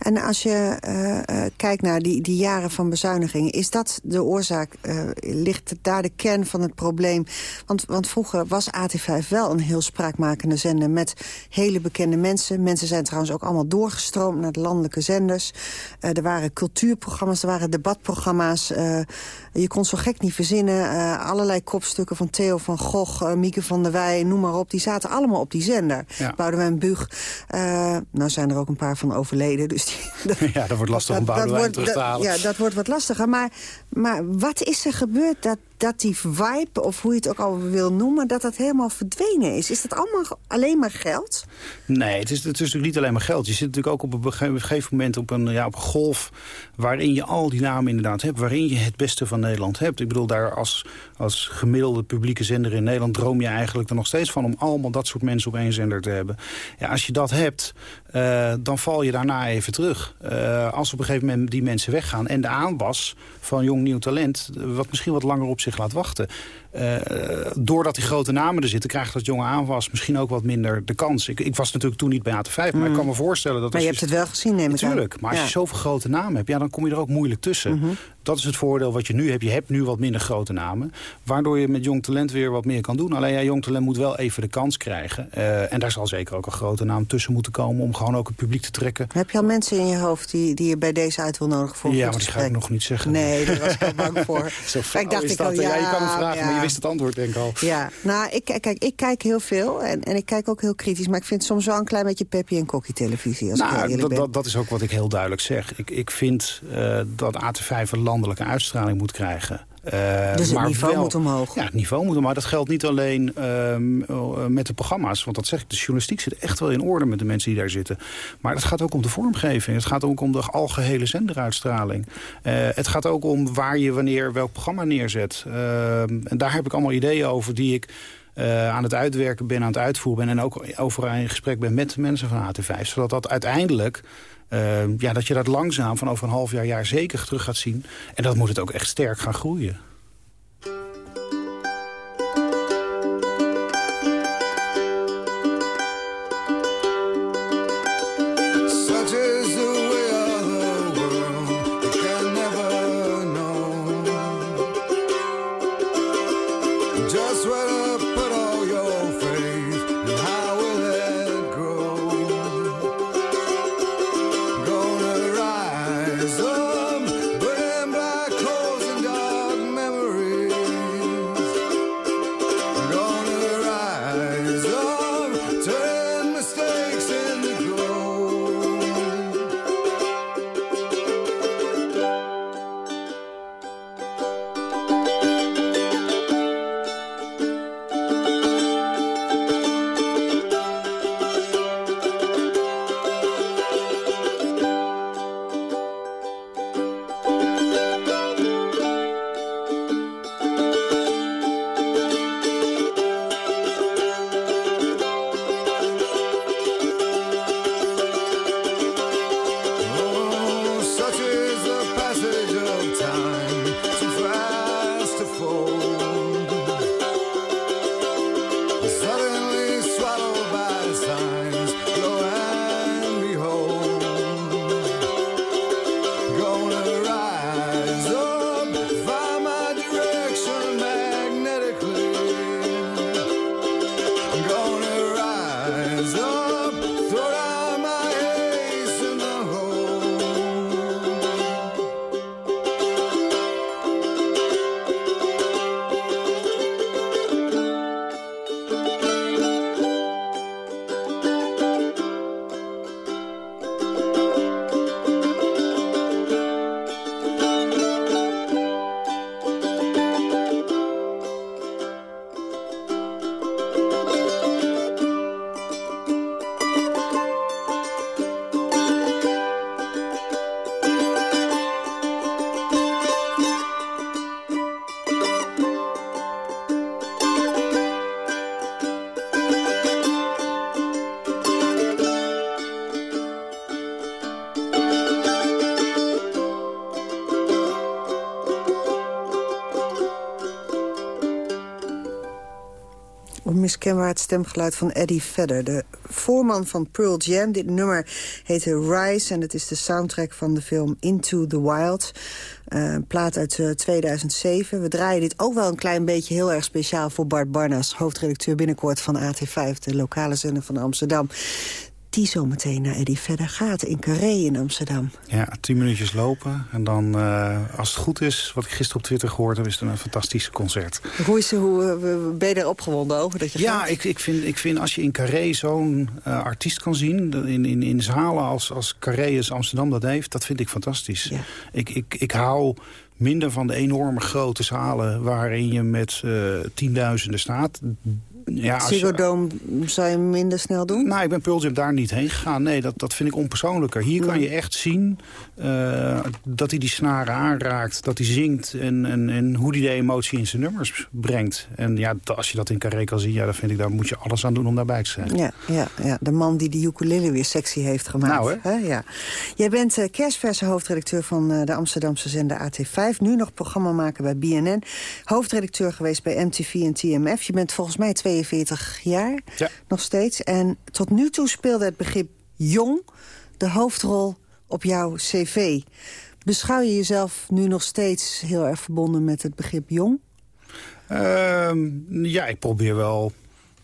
[SPEAKER 27] En als je eh, eh, kijkt naar die, die jaren van bezuinigingen... is dat de oorzaak, eh, ligt daar de kern van het probleem? Want, want vroeger was AT5 wel een heel spraakmakende zender... met hele bekende mensen. Mensen zijn trouwens ook allemaal doorgestroomd naar de landelijke zenders. Er waren cultuurprogramma's, er waren debatprogramma's. je kon zo gek niet verzinnen. allerlei kopstukken van Theo van Gogh, Mieke van der Wij, noem maar op. Die zaten allemaal op die zender.
[SPEAKER 29] Ja.
[SPEAKER 27] Boudewijn Buug. nou zijn er ook een paar van overleden, dus die,
[SPEAKER 29] ja, dat wordt lastig om Boudewijn
[SPEAKER 27] wordt,
[SPEAKER 29] terug te
[SPEAKER 27] dat-
[SPEAKER 29] halen.
[SPEAKER 27] Ja, dat wordt wat lastiger. Maar, maar wat is er gebeurd dat, dat die vibe, of hoe je het ook al wil noemen... dat dat helemaal verdwenen is? Is dat allemaal alleen maar geld?
[SPEAKER 29] Nee, het is, het is natuurlijk niet alleen maar geld. Je zit natuurlijk ook op een gegeven moment op een, ja, op een golf... waarin je al die namen inderdaad hebt. Waarin je het beste van Nederland hebt. Ik bedoel, daar als, als gemiddelde publieke zender in Nederland... droom je eigenlijk er nog steeds van om allemaal dat soort mensen op één zender te hebben. Ja, als je dat hebt, eh, dan val je daarna even terug. Eh, als op een gegeven moment die mensen weggaan... en de aanwas van nieuw talent... wat misschien wat langer op zich laat wachten... eh, doordat die grote namen er zitten... krijgt dat jonge aanwas misschien ook wat minder de kans. Ik, ik was natuurlijk toen niet bij AT5, maar ik kan me voorstellen... dat
[SPEAKER 27] Maar je hebt het wel gezien, neem ik aan.
[SPEAKER 29] Natuurlijk, maar als
[SPEAKER 27] Ja.
[SPEAKER 29] je zoveel grote namen hebt... Ja, dan kom je er ook moeilijk tussen. Dat is het voordeel wat je nu hebt. Je hebt nu wat minder grote namen. Waardoor je met jong talent weer wat meer kan doen. Alleen ja, jong talent moet wel even de kans krijgen. Eh, en daar zal zeker ook een grote naam tussen moeten komen... om gewoon ook het publiek te trekken.
[SPEAKER 27] Heb je al mensen in je hoofd die, die je bij deze uit wil nodigen voor
[SPEAKER 29] ja, maar die ga ik nog niet zeggen.
[SPEAKER 27] Nee, daar was ik al bang voor.
[SPEAKER 29] Zo
[SPEAKER 27] ik dacht ik
[SPEAKER 29] dat.
[SPEAKER 27] al,
[SPEAKER 29] ja, je kan me
[SPEAKER 27] ja,
[SPEAKER 29] vragen,
[SPEAKER 27] ja.
[SPEAKER 29] Je wist het antwoord denk ik al.
[SPEAKER 27] Ja, nou, ik, kijk, ik kijk heel veel en, en ik kijk ook heel kritisch. Maar ik vind soms wel een klein beetje Peppy en Kokkie televisie, als ik
[SPEAKER 29] Nou,
[SPEAKER 27] eerlijk
[SPEAKER 29] dat,
[SPEAKER 27] ben.
[SPEAKER 29] dat, dat is ook wat ik heel duidelijk zeg. Ik, ik vind eh, dat AT5 een landelijke uitstraling moet krijgen. Eh,
[SPEAKER 27] Dus het
[SPEAKER 29] maar
[SPEAKER 27] niveau
[SPEAKER 29] wel-
[SPEAKER 27] moet omhoog.
[SPEAKER 29] Ja, het niveau moet omhoog. Maar dat geldt niet alleen ehm, eh, met de programma's. Want dat zeg ik, de journalistiek zit echt wel in orde met de mensen die daar zitten. Maar het gaat ook om de vormgeving. Het gaat ook om de algehele zenderuitstraling. Eh, het gaat ook om waar je wanneer welk programma neerzet. Ehm, en daar heb ik allemaal ideeën over die ik... eh, aan het uitwerken ben, aan het uitvoeren ben... en ook over in gesprek ben met de mensen van AT5. Zodat dat uiteindelijk... eh, ja, dat je dat langzaam van over een half jaar, jaar zeker terug gaat zien. En dat moet het ook echt sterk gaan groeien.
[SPEAKER 27] Onmiskenbaar het stemgeluid van Eddie Vedder. De voorman van Pearl Jam. Dit nummer heette Rise en het is de soundtrack van de film Into the Wild. Eh, plaat uit eh, 2007. We draaien dit ook wel een klein beetje heel erg speciaal voor Bart Barnas... hoofdredacteur binnenkort van AT5, de lokale zender van Amsterdam. Die zometeen naar Eddie Vedder gaat in Carré in Amsterdam.
[SPEAKER 29] Ja, tien minuutjes lopen. En dan, eh, als het goed is, wat ik gisteren op Twitter gehoord heb... is het een fantastisch concert.
[SPEAKER 27] Royce, hoe eh, ben je er opgewonden over dat je
[SPEAKER 29] Ja,
[SPEAKER 27] gaat?
[SPEAKER 29] ik, ik, vind, ik vind als je in Carré zo'n eh, artiest kan zien... in, in, in zalen als, als Carré als Amsterdam dat heeft... dat vind ik fantastisch. Ik, ik, ik hou minder van de enorme grote zalen... waarin je met tienduizenden staat. Ja,
[SPEAKER 27] Ziggo zou je minder snel doen?
[SPEAKER 29] nou, ik ben Pearl Jam daar niet heen gegaan. Nee, dat, dat vind ik onpersoonlijker. Hier kan je echt zien eh, dat hij die snaren aanraakt, dat hij zingt... En, en, en hoe hij de emotie in zijn nummers brengt. En ja, als je dat in Carré kan zien, ja, dan vind ik, daar moet je alles aan doen om daarbij te zijn.
[SPEAKER 27] Ja, ja, ja, de man die de ukulele weer sexy heeft gemaakt.
[SPEAKER 29] Nou, hè?
[SPEAKER 27] Ja. Jij bent eh, kerstverse hoofdredacteur van eh, de Amsterdamse zender AT5. Nu nog programma maken bij BNN. Hoofdredacteur geweest bij MTV en TMF. Je bent volgens mij 42 jaar,
[SPEAKER 29] Ja.
[SPEAKER 27] nog steeds. En tot nu toe speelde het begrip jong de hoofdrol op jouw cv. Beschouw je jezelf nu nog steeds heel erg verbonden met het begrip jong?
[SPEAKER 29] Ehm, ja, ik probeer wel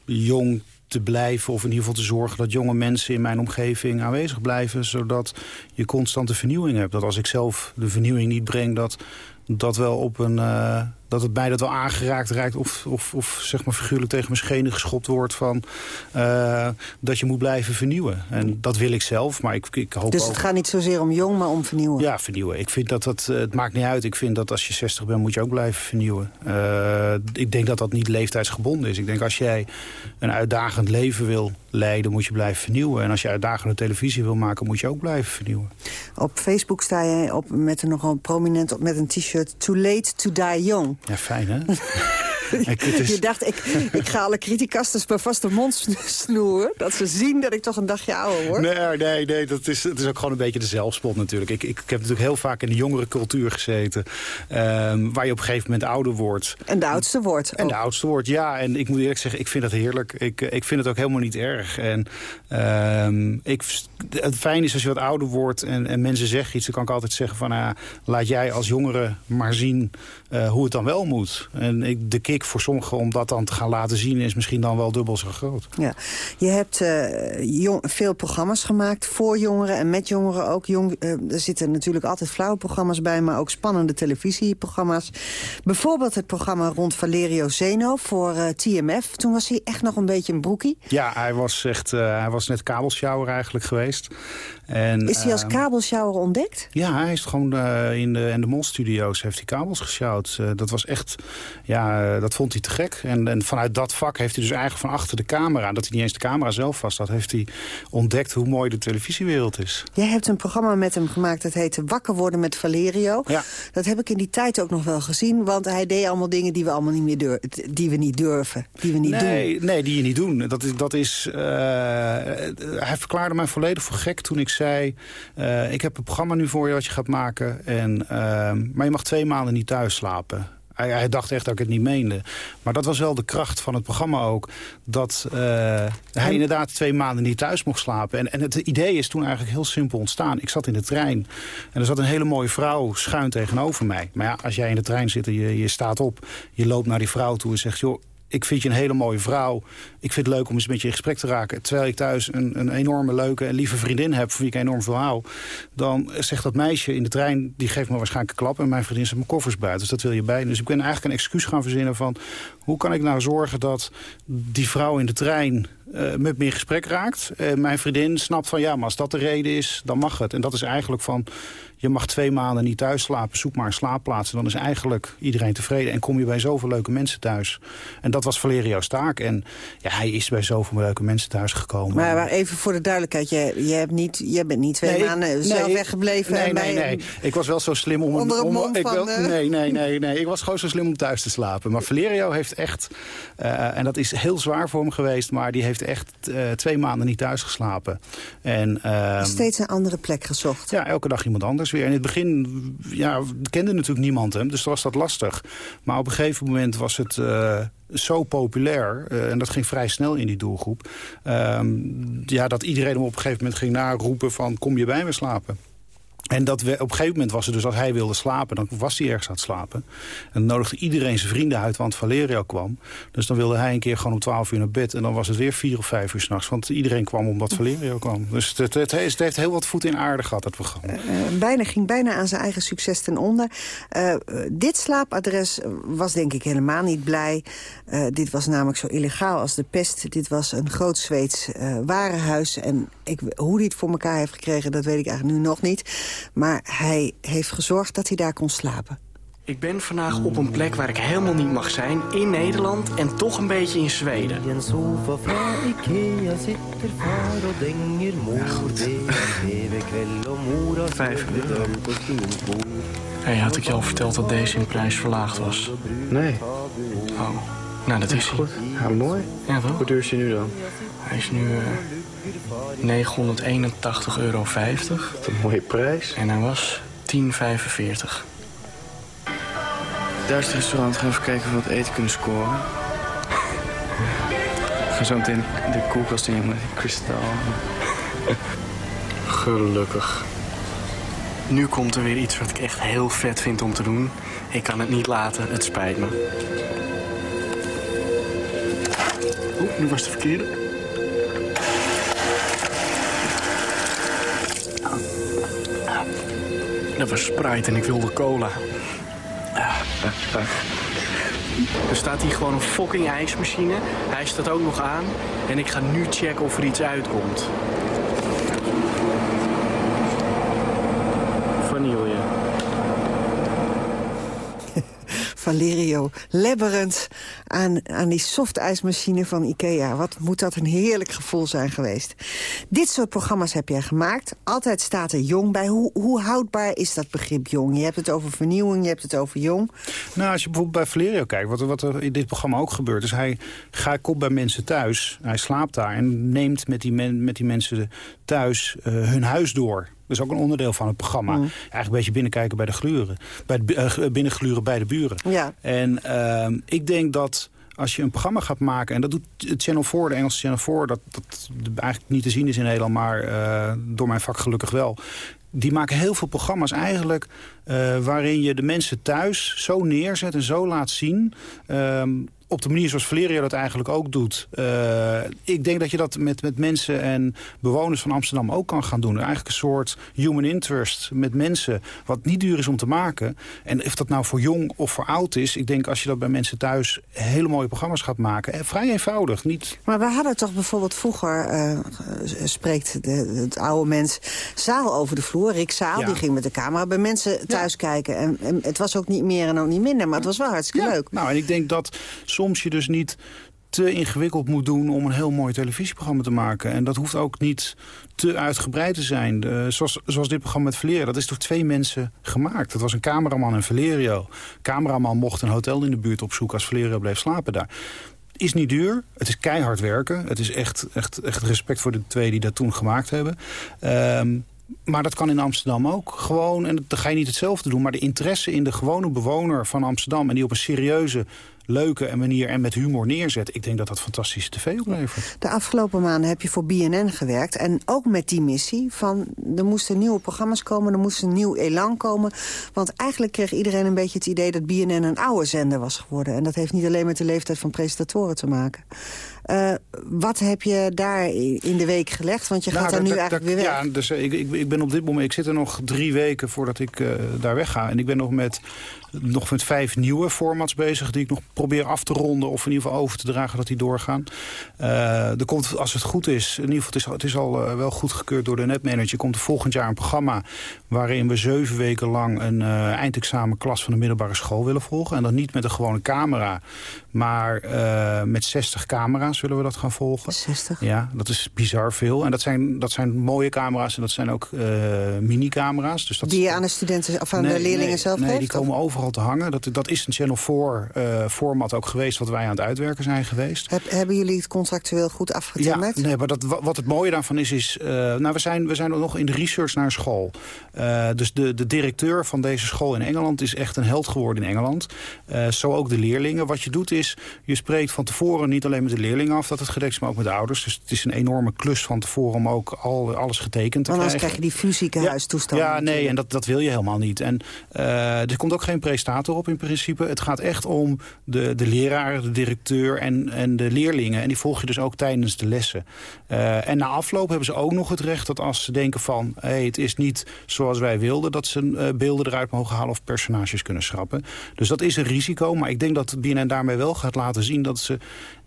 [SPEAKER 29] jong te blijven... of in ieder geval te zorgen dat jonge mensen in mijn omgeving aanwezig blijven... zodat je constante vernieuwing hebt. Dat als ik zelf de vernieuwing niet breng... dat dat wel op een eh, dat het mij dat wel aangeraakt raakt of, of, of zeg maar figuurlijk tegen mijn schenen geschopt wordt van eh, dat je moet blijven vernieuwen. En dat wil ik zelf, maar ik, ik hoop
[SPEAKER 27] Dus
[SPEAKER 29] ook...
[SPEAKER 27] het gaat niet zozeer om jong, maar om vernieuwen?
[SPEAKER 29] Ja, vernieuwen. Ik vind dat dat, eh, het maakt niet uit. Ik vind dat als je 60 bent, moet je ook blijven vernieuwen. Eh, ik denk dat dat niet leeftijdsgebonden is. Ik denk als jij een uitdagend leven wil leiden, moet je blijven vernieuwen. En als je uitdagende televisie wil maken, moet je ook blijven vernieuwen.
[SPEAKER 27] Op Facebook sta je op, met een nogal prominent op, met een t-shirt... Too late to die young.
[SPEAKER 29] Ja, fijn hè? Is-
[SPEAKER 27] Je dacht, ik, ik ga alle criticasters maar vast de mond sno- snoeren. Dat ze zien dat ik toch een dagje ouder word.
[SPEAKER 29] Nee, nee, nee dat is, het is ook gewoon een beetje de zelfspot natuurlijk. Ik, ik, ik heb natuurlijk heel vaak in de jongere cultuur gezeten. ehm, waar je op een gegeven moment ouder wordt.
[SPEAKER 27] En de oudste wordt.
[SPEAKER 29] En de oudste wordt, ja. En ik moet eerlijk zeggen, ik vind dat heerlijk. Ik, ik vind het ook helemaal niet erg. En ehm, ik, het fijn is als je wat ouder wordt en, en mensen zeggen iets... dan kan ik altijd zeggen van, ah, laat jij als jongere maar zien eh, hoe het dan wel moet. En ik, de kick voor sommigen om dat dan te gaan laten zien... is misschien dan wel dubbel zo groot.
[SPEAKER 27] Ja. Je hebt eh, jong, veel programma's gemaakt voor jongeren en met jongeren ook. Jong, eh, er zitten natuurlijk altijd flauwe programma's bij... maar ook spannende televisieprogramma's. Bijvoorbeeld het programma rond Valerio Zeno voor eh, TMF. Toen was hij echt nog een beetje een broekie.
[SPEAKER 29] Ja, hij was, echt, hij was net kabelshower eigenlijk geweest. En,
[SPEAKER 27] Is hij als
[SPEAKER 29] ehm,
[SPEAKER 27] kabelshower ontdekt?
[SPEAKER 29] Ja, hij is gewoon eh, in de, in de Mol-studio's heeft hij kabels gesjouwd. Eh, dat was echt, ja, eh, dat vond hij te gek. En, en vanuit dat vak heeft hij dus eigenlijk van achter de camera... dat hij niet eens de camera zelf vast had... heeft hij ontdekt hoe mooi de televisiewereld is.
[SPEAKER 27] Jij hebt een programma met hem gemaakt dat heette Wakker worden met Valerio.
[SPEAKER 29] Ja.
[SPEAKER 27] Dat heb ik in die tijd ook nog wel gezien. Want hij deed allemaal dingen die we allemaal niet meer durven. Die we niet durven. Die we niet
[SPEAKER 29] nee,
[SPEAKER 27] doen.
[SPEAKER 29] nee, die je niet doen. Dat is, dat is, hij verklaarde mij volledig voor gek toen ik zei... eh, ik heb een programma nu voor je wat je gaat maken. En, ehm, maar je mag twee maanden niet thuis slapen. Hij, hij dacht echt dat ik het niet meende. Maar dat was wel de kracht van het programma ook. Dat eh, hij inderdaad twee maanden niet thuis mocht slapen. En, en het idee is toen eigenlijk heel simpel ontstaan. Ik zat in de trein en er zat een hele mooie vrouw schuin tegenover mij. Maar ja, als jij in de trein zit en je, je staat op... je loopt naar die vrouw toe en zegt... joh, ik vind je een hele mooie vrouw. Ik vind het leuk om eens met je in gesprek te raken. Terwijl ik thuis een, een enorme leuke en lieve vriendin heb... voor wie ik enorm veel hou. Dan zegt dat meisje in de trein... die geeft me waarschijnlijk een klap... en mijn vriendin zet mijn koffers buiten. Dus dat wil je bij. Dus ik ben eigenlijk een excuus gaan verzinnen van... hoe kan ik nou zorgen dat die vrouw in de trein... eh, met me in gesprek raakt. En mijn vriendin snapt van ja, maar als dat de reden is, dan mag het. En dat is eigenlijk van, je mag twee maanden niet thuis slapen. Zoek maar een slaapplaats. En dan is eigenlijk iedereen tevreden. En kom je bij zoveel leuke mensen thuis. En dat was Valerio's taak. En ja, hij is bij zoveel leuke mensen thuis gekomen.
[SPEAKER 27] Maar, maar even voor de duidelijkheid. Jij, jij, hebt niet, jij bent niet twee
[SPEAKER 29] Nee, ik-
[SPEAKER 27] maanden zelf
[SPEAKER 29] nee,
[SPEAKER 27] weggebleven.
[SPEAKER 29] Nee,
[SPEAKER 27] en
[SPEAKER 29] nee,
[SPEAKER 27] bij
[SPEAKER 29] nee. Ik was wel zo slim om...
[SPEAKER 27] Onder
[SPEAKER 29] om, ik wel-
[SPEAKER 27] eh.
[SPEAKER 29] Nee, nee, nee, nee. Ik was gewoon zo slim om thuis te slapen. Maar Valerio heeft echt... eh, en dat is heel zwaar voor hem geweest... maar die heeft echt eh, twee maanden niet thuis geslapen. En, ehm,
[SPEAKER 27] Steeds een andere plek gezocht.
[SPEAKER 29] ja, elke dag iemand anders. weer. In het begin ja, kende natuurlijk niemand hem, dus was dat lastig. Maar op een gegeven moment was het uh, zo populair... Uh, en dat ging vrij snel in die doelgroep... Ehm, ja, dat iedereen hem op een gegeven moment ging naroepen van... kom je bij me slapen? En dat we, op een gegeven moment was het dus als hij wilde slapen... dan was hij ergens aan het slapen. En dan nodigde iedereen zijn vrienden uit, want Valerio kwam. Dus dan wilde hij een keer gewoon om 12 uur naar bed... en dan was het weer vier of vijf uur s'nachts. Want iedereen kwam omdat Valerio kwam. Dus het, het, heeft heel wat voet in aarde gehad, dat programma.
[SPEAKER 27] Uh, bijna, ging bijna aan zijn eigen succes ten onder. Uh, dit slaapadres was denk ik helemaal niet blij. Dit was namelijk zo illegaal als de pest. Dit was een groot Zweeds warenhuis. En ik, hoe hij het voor elkaar heeft gekregen, dat weet ik eigenlijk nu nog niet... Maar hij heeft gezorgd dat hij daar kon slapen.
[SPEAKER 30] Ik ben vandaag op een plek waar ik helemaal niet mag zijn. In Nederland en toch een beetje in Zweden. Ja, goed. Vijf. Hey, had ik je al verteld dat deze in prijs verlaagd was?
[SPEAKER 31] Nee.
[SPEAKER 30] Oh, nou dat is hij.
[SPEAKER 31] Goed. Ja, mooi.
[SPEAKER 30] Ja, toch?
[SPEAKER 31] Hoe duur is hij nu dan?
[SPEAKER 30] Hij is nu... Uh... 981,50 euro.
[SPEAKER 31] Dat een mooie prijs.
[SPEAKER 30] En hij was 10,45. Daar is het restaurant. Gaan even kijken of we wat eten kunnen scoren. Ik ga zo meteen de koelkast in met kristal. Gelukkig. Nu komt er weer iets wat ik echt heel vet vind om te doen. Ik kan het niet laten, het spijt me. Oeh, nu was het de verkeerde. Dat Sprite en ik wilde cola. Er staat hier gewoon een fucking ijsmachine. Hij staat ook nog aan. En ik ga nu checken of er iets uitkomt.
[SPEAKER 27] Valerio, lebberend aan, aan die softijsmachine van Ikea. Wat moet dat een heerlijk gevoel zijn geweest. Dit soort programma's heb jij gemaakt. Altijd staat er jong bij. Hoe, hoe houdbaar is dat begrip jong? Je hebt het over vernieuwing, je hebt het over jong.
[SPEAKER 29] Nou, als je bijvoorbeeld bij Valerio kijkt... wat, wat er in dit programma ook gebeurt... is hij gaat kop bij mensen thuis. Hij slaapt daar en neemt met die, met die mensen thuis uh, hun huis door. Dat is ook een onderdeel van het programma. Mm. Eigenlijk een beetje binnenkijken bij de gluren. Bij de, uh, binnengluren bij de buren.
[SPEAKER 27] Ja.
[SPEAKER 29] En uh, ik denk dat als je een programma gaat maken... en dat doet Channel 4, de Engelse Channel 4... dat, dat eigenlijk niet te zien is in Nederland... maar uh, door mijn vak gelukkig wel die maken heel veel programma's eigenlijk... Uh, waarin je de mensen thuis zo neerzet en zo laat zien... Uh, op de manier zoals Valerio dat eigenlijk ook doet. Uh, ik denk dat je dat met, met mensen en bewoners van Amsterdam ook kan gaan doen. Eigenlijk een soort human interest met mensen. Wat niet duur is om te maken. En of dat nou voor jong of voor oud is. Ik denk als je dat bij mensen thuis hele mooie programma's gaat maken. Eh, vrij eenvoudig. Niet...
[SPEAKER 27] Maar we hadden toch bijvoorbeeld vroeger, uh, spreekt de, het oude mens Zaal over de vloer. Rick Zaal, ja. die ging met de camera bij mensen thuis ja. kijken. En, en, het was ook niet meer en ook niet minder. Maar het was wel hartstikke
[SPEAKER 29] ja.
[SPEAKER 27] leuk.
[SPEAKER 29] Nou, en ik denk dat soms je dus niet te ingewikkeld moet doen om een heel mooi televisieprogramma te maken. En dat hoeft ook niet te uitgebreid te zijn. Uh, zoals, zoals dit programma met Valerio, dat is door twee mensen gemaakt. Dat was een cameraman en Valerio. Cameraman mocht een hotel in de buurt opzoeken als Valerio bleef slapen daar. Is niet duur, het is keihard werken. Het is echt, echt, echt respect voor de twee die dat toen gemaakt hebben. Um, maar dat kan in Amsterdam ook. Gewoon, en dan ga je niet hetzelfde doen... maar de interesse in de gewone bewoner van Amsterdam... en die op een serieuze, leuke manier en met humor neerzet... ik denk dat dat fantastische tv oplevert.
[SPEAKER 27] De afgelopen maanden heb je voor BNN gewerkt. En ook met die missie van... er moesten nieuwe programma's komen, er moest een nieuw elan komen. Want eigenlijk kreeg iedereen een beetje het idee... dat BNN een oude zender was geworden. En dat heeft niet alleen met de leeftijd van presentatoren te maken. Uh, wat heb je daar in de week gelegd? Want je
[SPEAKER 29] nou,
[SPEAKER 27] gaat er nu
[SPEAKER 29] dat,
[SPEAKER 27] eigenlijk
[SPEAKER 29] dat,
[SPEAKER 27] weer weg.
[SPEAKER 29] Ja, dus ik, ik, ik ben op dit moment... Ik zit er nog drie weken voordat ik uh, daar wegga. En ik ben nog met, nog met vijf nieuwe formats bezig... die ik nog probeer af te ronden of in ieder geval over te dragen dat die doorgaan. Uh, er komt, als het goed is... In ieder geval, het is, het is al wel goedgekeurd door de netmanager... komt er volgend jaar een programma... waarin we zeven weken lang een eindexamenklas van de middelbare school willen volgen. En dan niet met een gewone camera... maar met 60 camera's zullen we dat gaan volgen.
[SPEAKER 27] 60?
[SPEAKER 29] Ja, dat is bizar veel. En dat zijn, dat zijn mooie camera's en dat zijn ook uh, mini-camera's. Dus
[SPEAKER 27] die je aan de studenten of aan
[SPEAKER 29] nee,
[SPEAKER 27] de leerlingen
[SPEAKER 29] nee,
[SPEAKER 27] zelf
[SPEAKER 29] nee,
[SPEAKER 27] geeft?
[SPEAKER 29] die komen overal te hangen. Dat, dat is een Channel 4 uh, format ook geweest wat wij aan het uitwerken zijn geweest.
[SPEAKER 27] Heb, hebben jullie het contractueel goed afgetimmerd?
[SPEAKER 29] Ja, nee, maar dat, wa- wat het mooie daarvan is, is... eh, nou, we zijn, we zijn nog in de research naar school. Eh, dus de, de directeur van deze school in Engeland is echt een held geworden in Engeland. Eh, zo ook de leerlingen. Wat je doet is, je spreekt van tevoren niet alleen met de leerlingen af... dat het gedekt is, maar ook met de ouders. Dus het is een enorme klus van tevoren om ook al, alles getekend te
[SPEAKER 27] anders
[SPEAKER 29] krijgen.
[SPEAKER 27] krijg je die fysieke huistoestand.
[SPEAKER 29] Ja, nee, en dat, dat wil je helemaal niet. En eh, er komt ook geen presentator op in principe. Het gaat echt om de, de leraar, de directeur en, en de leerlingen. En die volg je dus ook tijdens de lessen. Eh, en na afloop hebben ze ook nog het recht dat als ze denken van... Hey, het is niet zoals wij wilden, dat ze eh, beelden eruit mogen halen... of personages kunnen schrappen. Dus dat is een risico. Maar ik denk dat BNN daarmee wel gaat laten zien... dat ze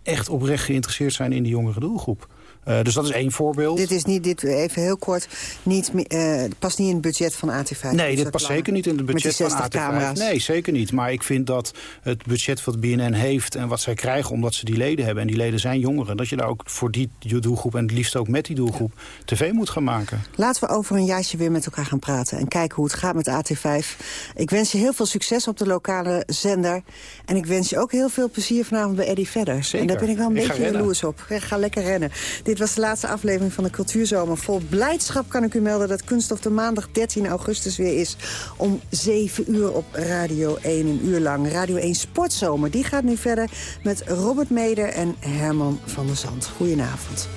[SPEAKER 29] echt oprecht geïnteresseerd zijn in die jongere doelgroep. Eh, dus dat is één voorbeeld.
[SPEAKER 27] Dit is niet, dit, even heel kort, niet, eh, past niet in het budget van AT5.
[SPEAKER 29] Nee, dit past zeker niet in het budget van
[SPEAKER 27] 60
[SPEAKER 29] AT5.
[SPEAKER 27] camera's.
[SPEAKER 29] Nee, zeker niet. Maar ik vind dat het budget wat BNN heeft en wat zij krijgen... omdat ze die leden hebben, en die leden zijn jongeren... dat je daar ook voor die doelgroep en het liefst ook met die doelgroep... tv moet gaan maken.
[SPEAKER 27] Laten we over een jaartje weer met elkaar gaan praten... en kijken hoe het gaat met AT5. Ik wens je heel veel succes op de lokale zender. En ik wens je ook heel veel plezier vanavond bij Eddie Vedder.
[SPEAKER 29] Zeker.
[SPEAKER 27] En daar ben ik wel een
[SPEAKER 29] Ik
[SPEAKER 27] beetje jaloers op. Ga lekker rennen. Dit was de laatste aflevering van de Cultuurzomer. Vol blijdschap kan ik u melden dat Kunststof de maandag 13 augustus weer is... om 7 uur op Radio 1, een uur lang. Radio 1 Sportzomer, die gaat nu verder met Robert Meder en Herman van der Zand. Goedenavond.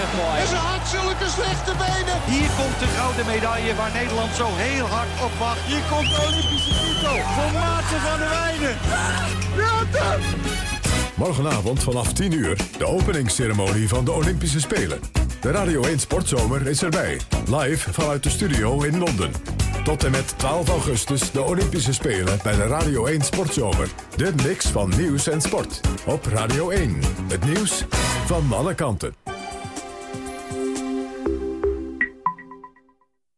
[SPEAKER 32] Erg mooi.
[SPEAKER 33] En ze had zulke slechte benen.
[SPEAKER 34] Hier komt de gouden medaille waar Nederland zo heel hard op wacht. Hier komt de Olympische titel voor Maarten van der Weijden.
[SPEAKER 1] Morgenavond vanaf 10 uur de openingsceremonie van de Olympische Spelen. De Radio 1 Sportzomer is erbij. Live vanuit de studio in Londen. Tot en met 12 augustus de Olympische Spelen bij de Radio 1 Sportzomer. De mix van nieuws en sport. Op Radio 1. Het nieuws van alle kanten.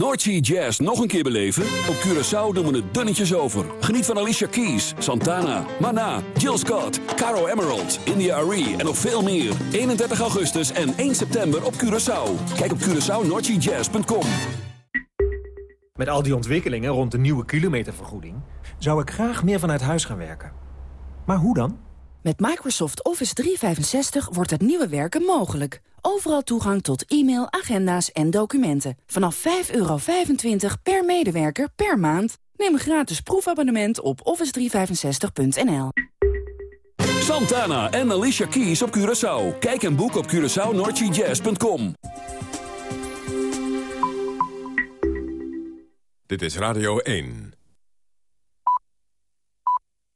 [SPEAKER 35] Noordsea Jazz nog een keer beleven? Op Curaçao doen we het dunnetjes over. Geniet van Alicia Keys, Santana, Mana, Jill Scott, Caro Emerald, India Arie en nog veel meer. 31 augustus en 1 september op Curaçao. Kijk op CuraçaoNoordseaJazz.com.
[SPEAKER 36] Met al die ontwikkelingen rond de nieuwe kilometervergoeding... zou ik graag meer vanuit huis gaan werken. Maar hoe dan?
[SPEAKER 37] Met Microsoft Office 365 wordt het nieuwe werken mogelijk. Overal toegang tot e-mail, agenda's en documenten. Vanaf 5,25 per medewerker per maand. Neem een gratis proefabonnement op office365.nl.
[SPEAKER 35] Santana en Alicia Keys op Curaçao. Kijk en boek op CuraçaoNoordseaJazz.com.
[SPEAKER 1] Dit is Radio 1.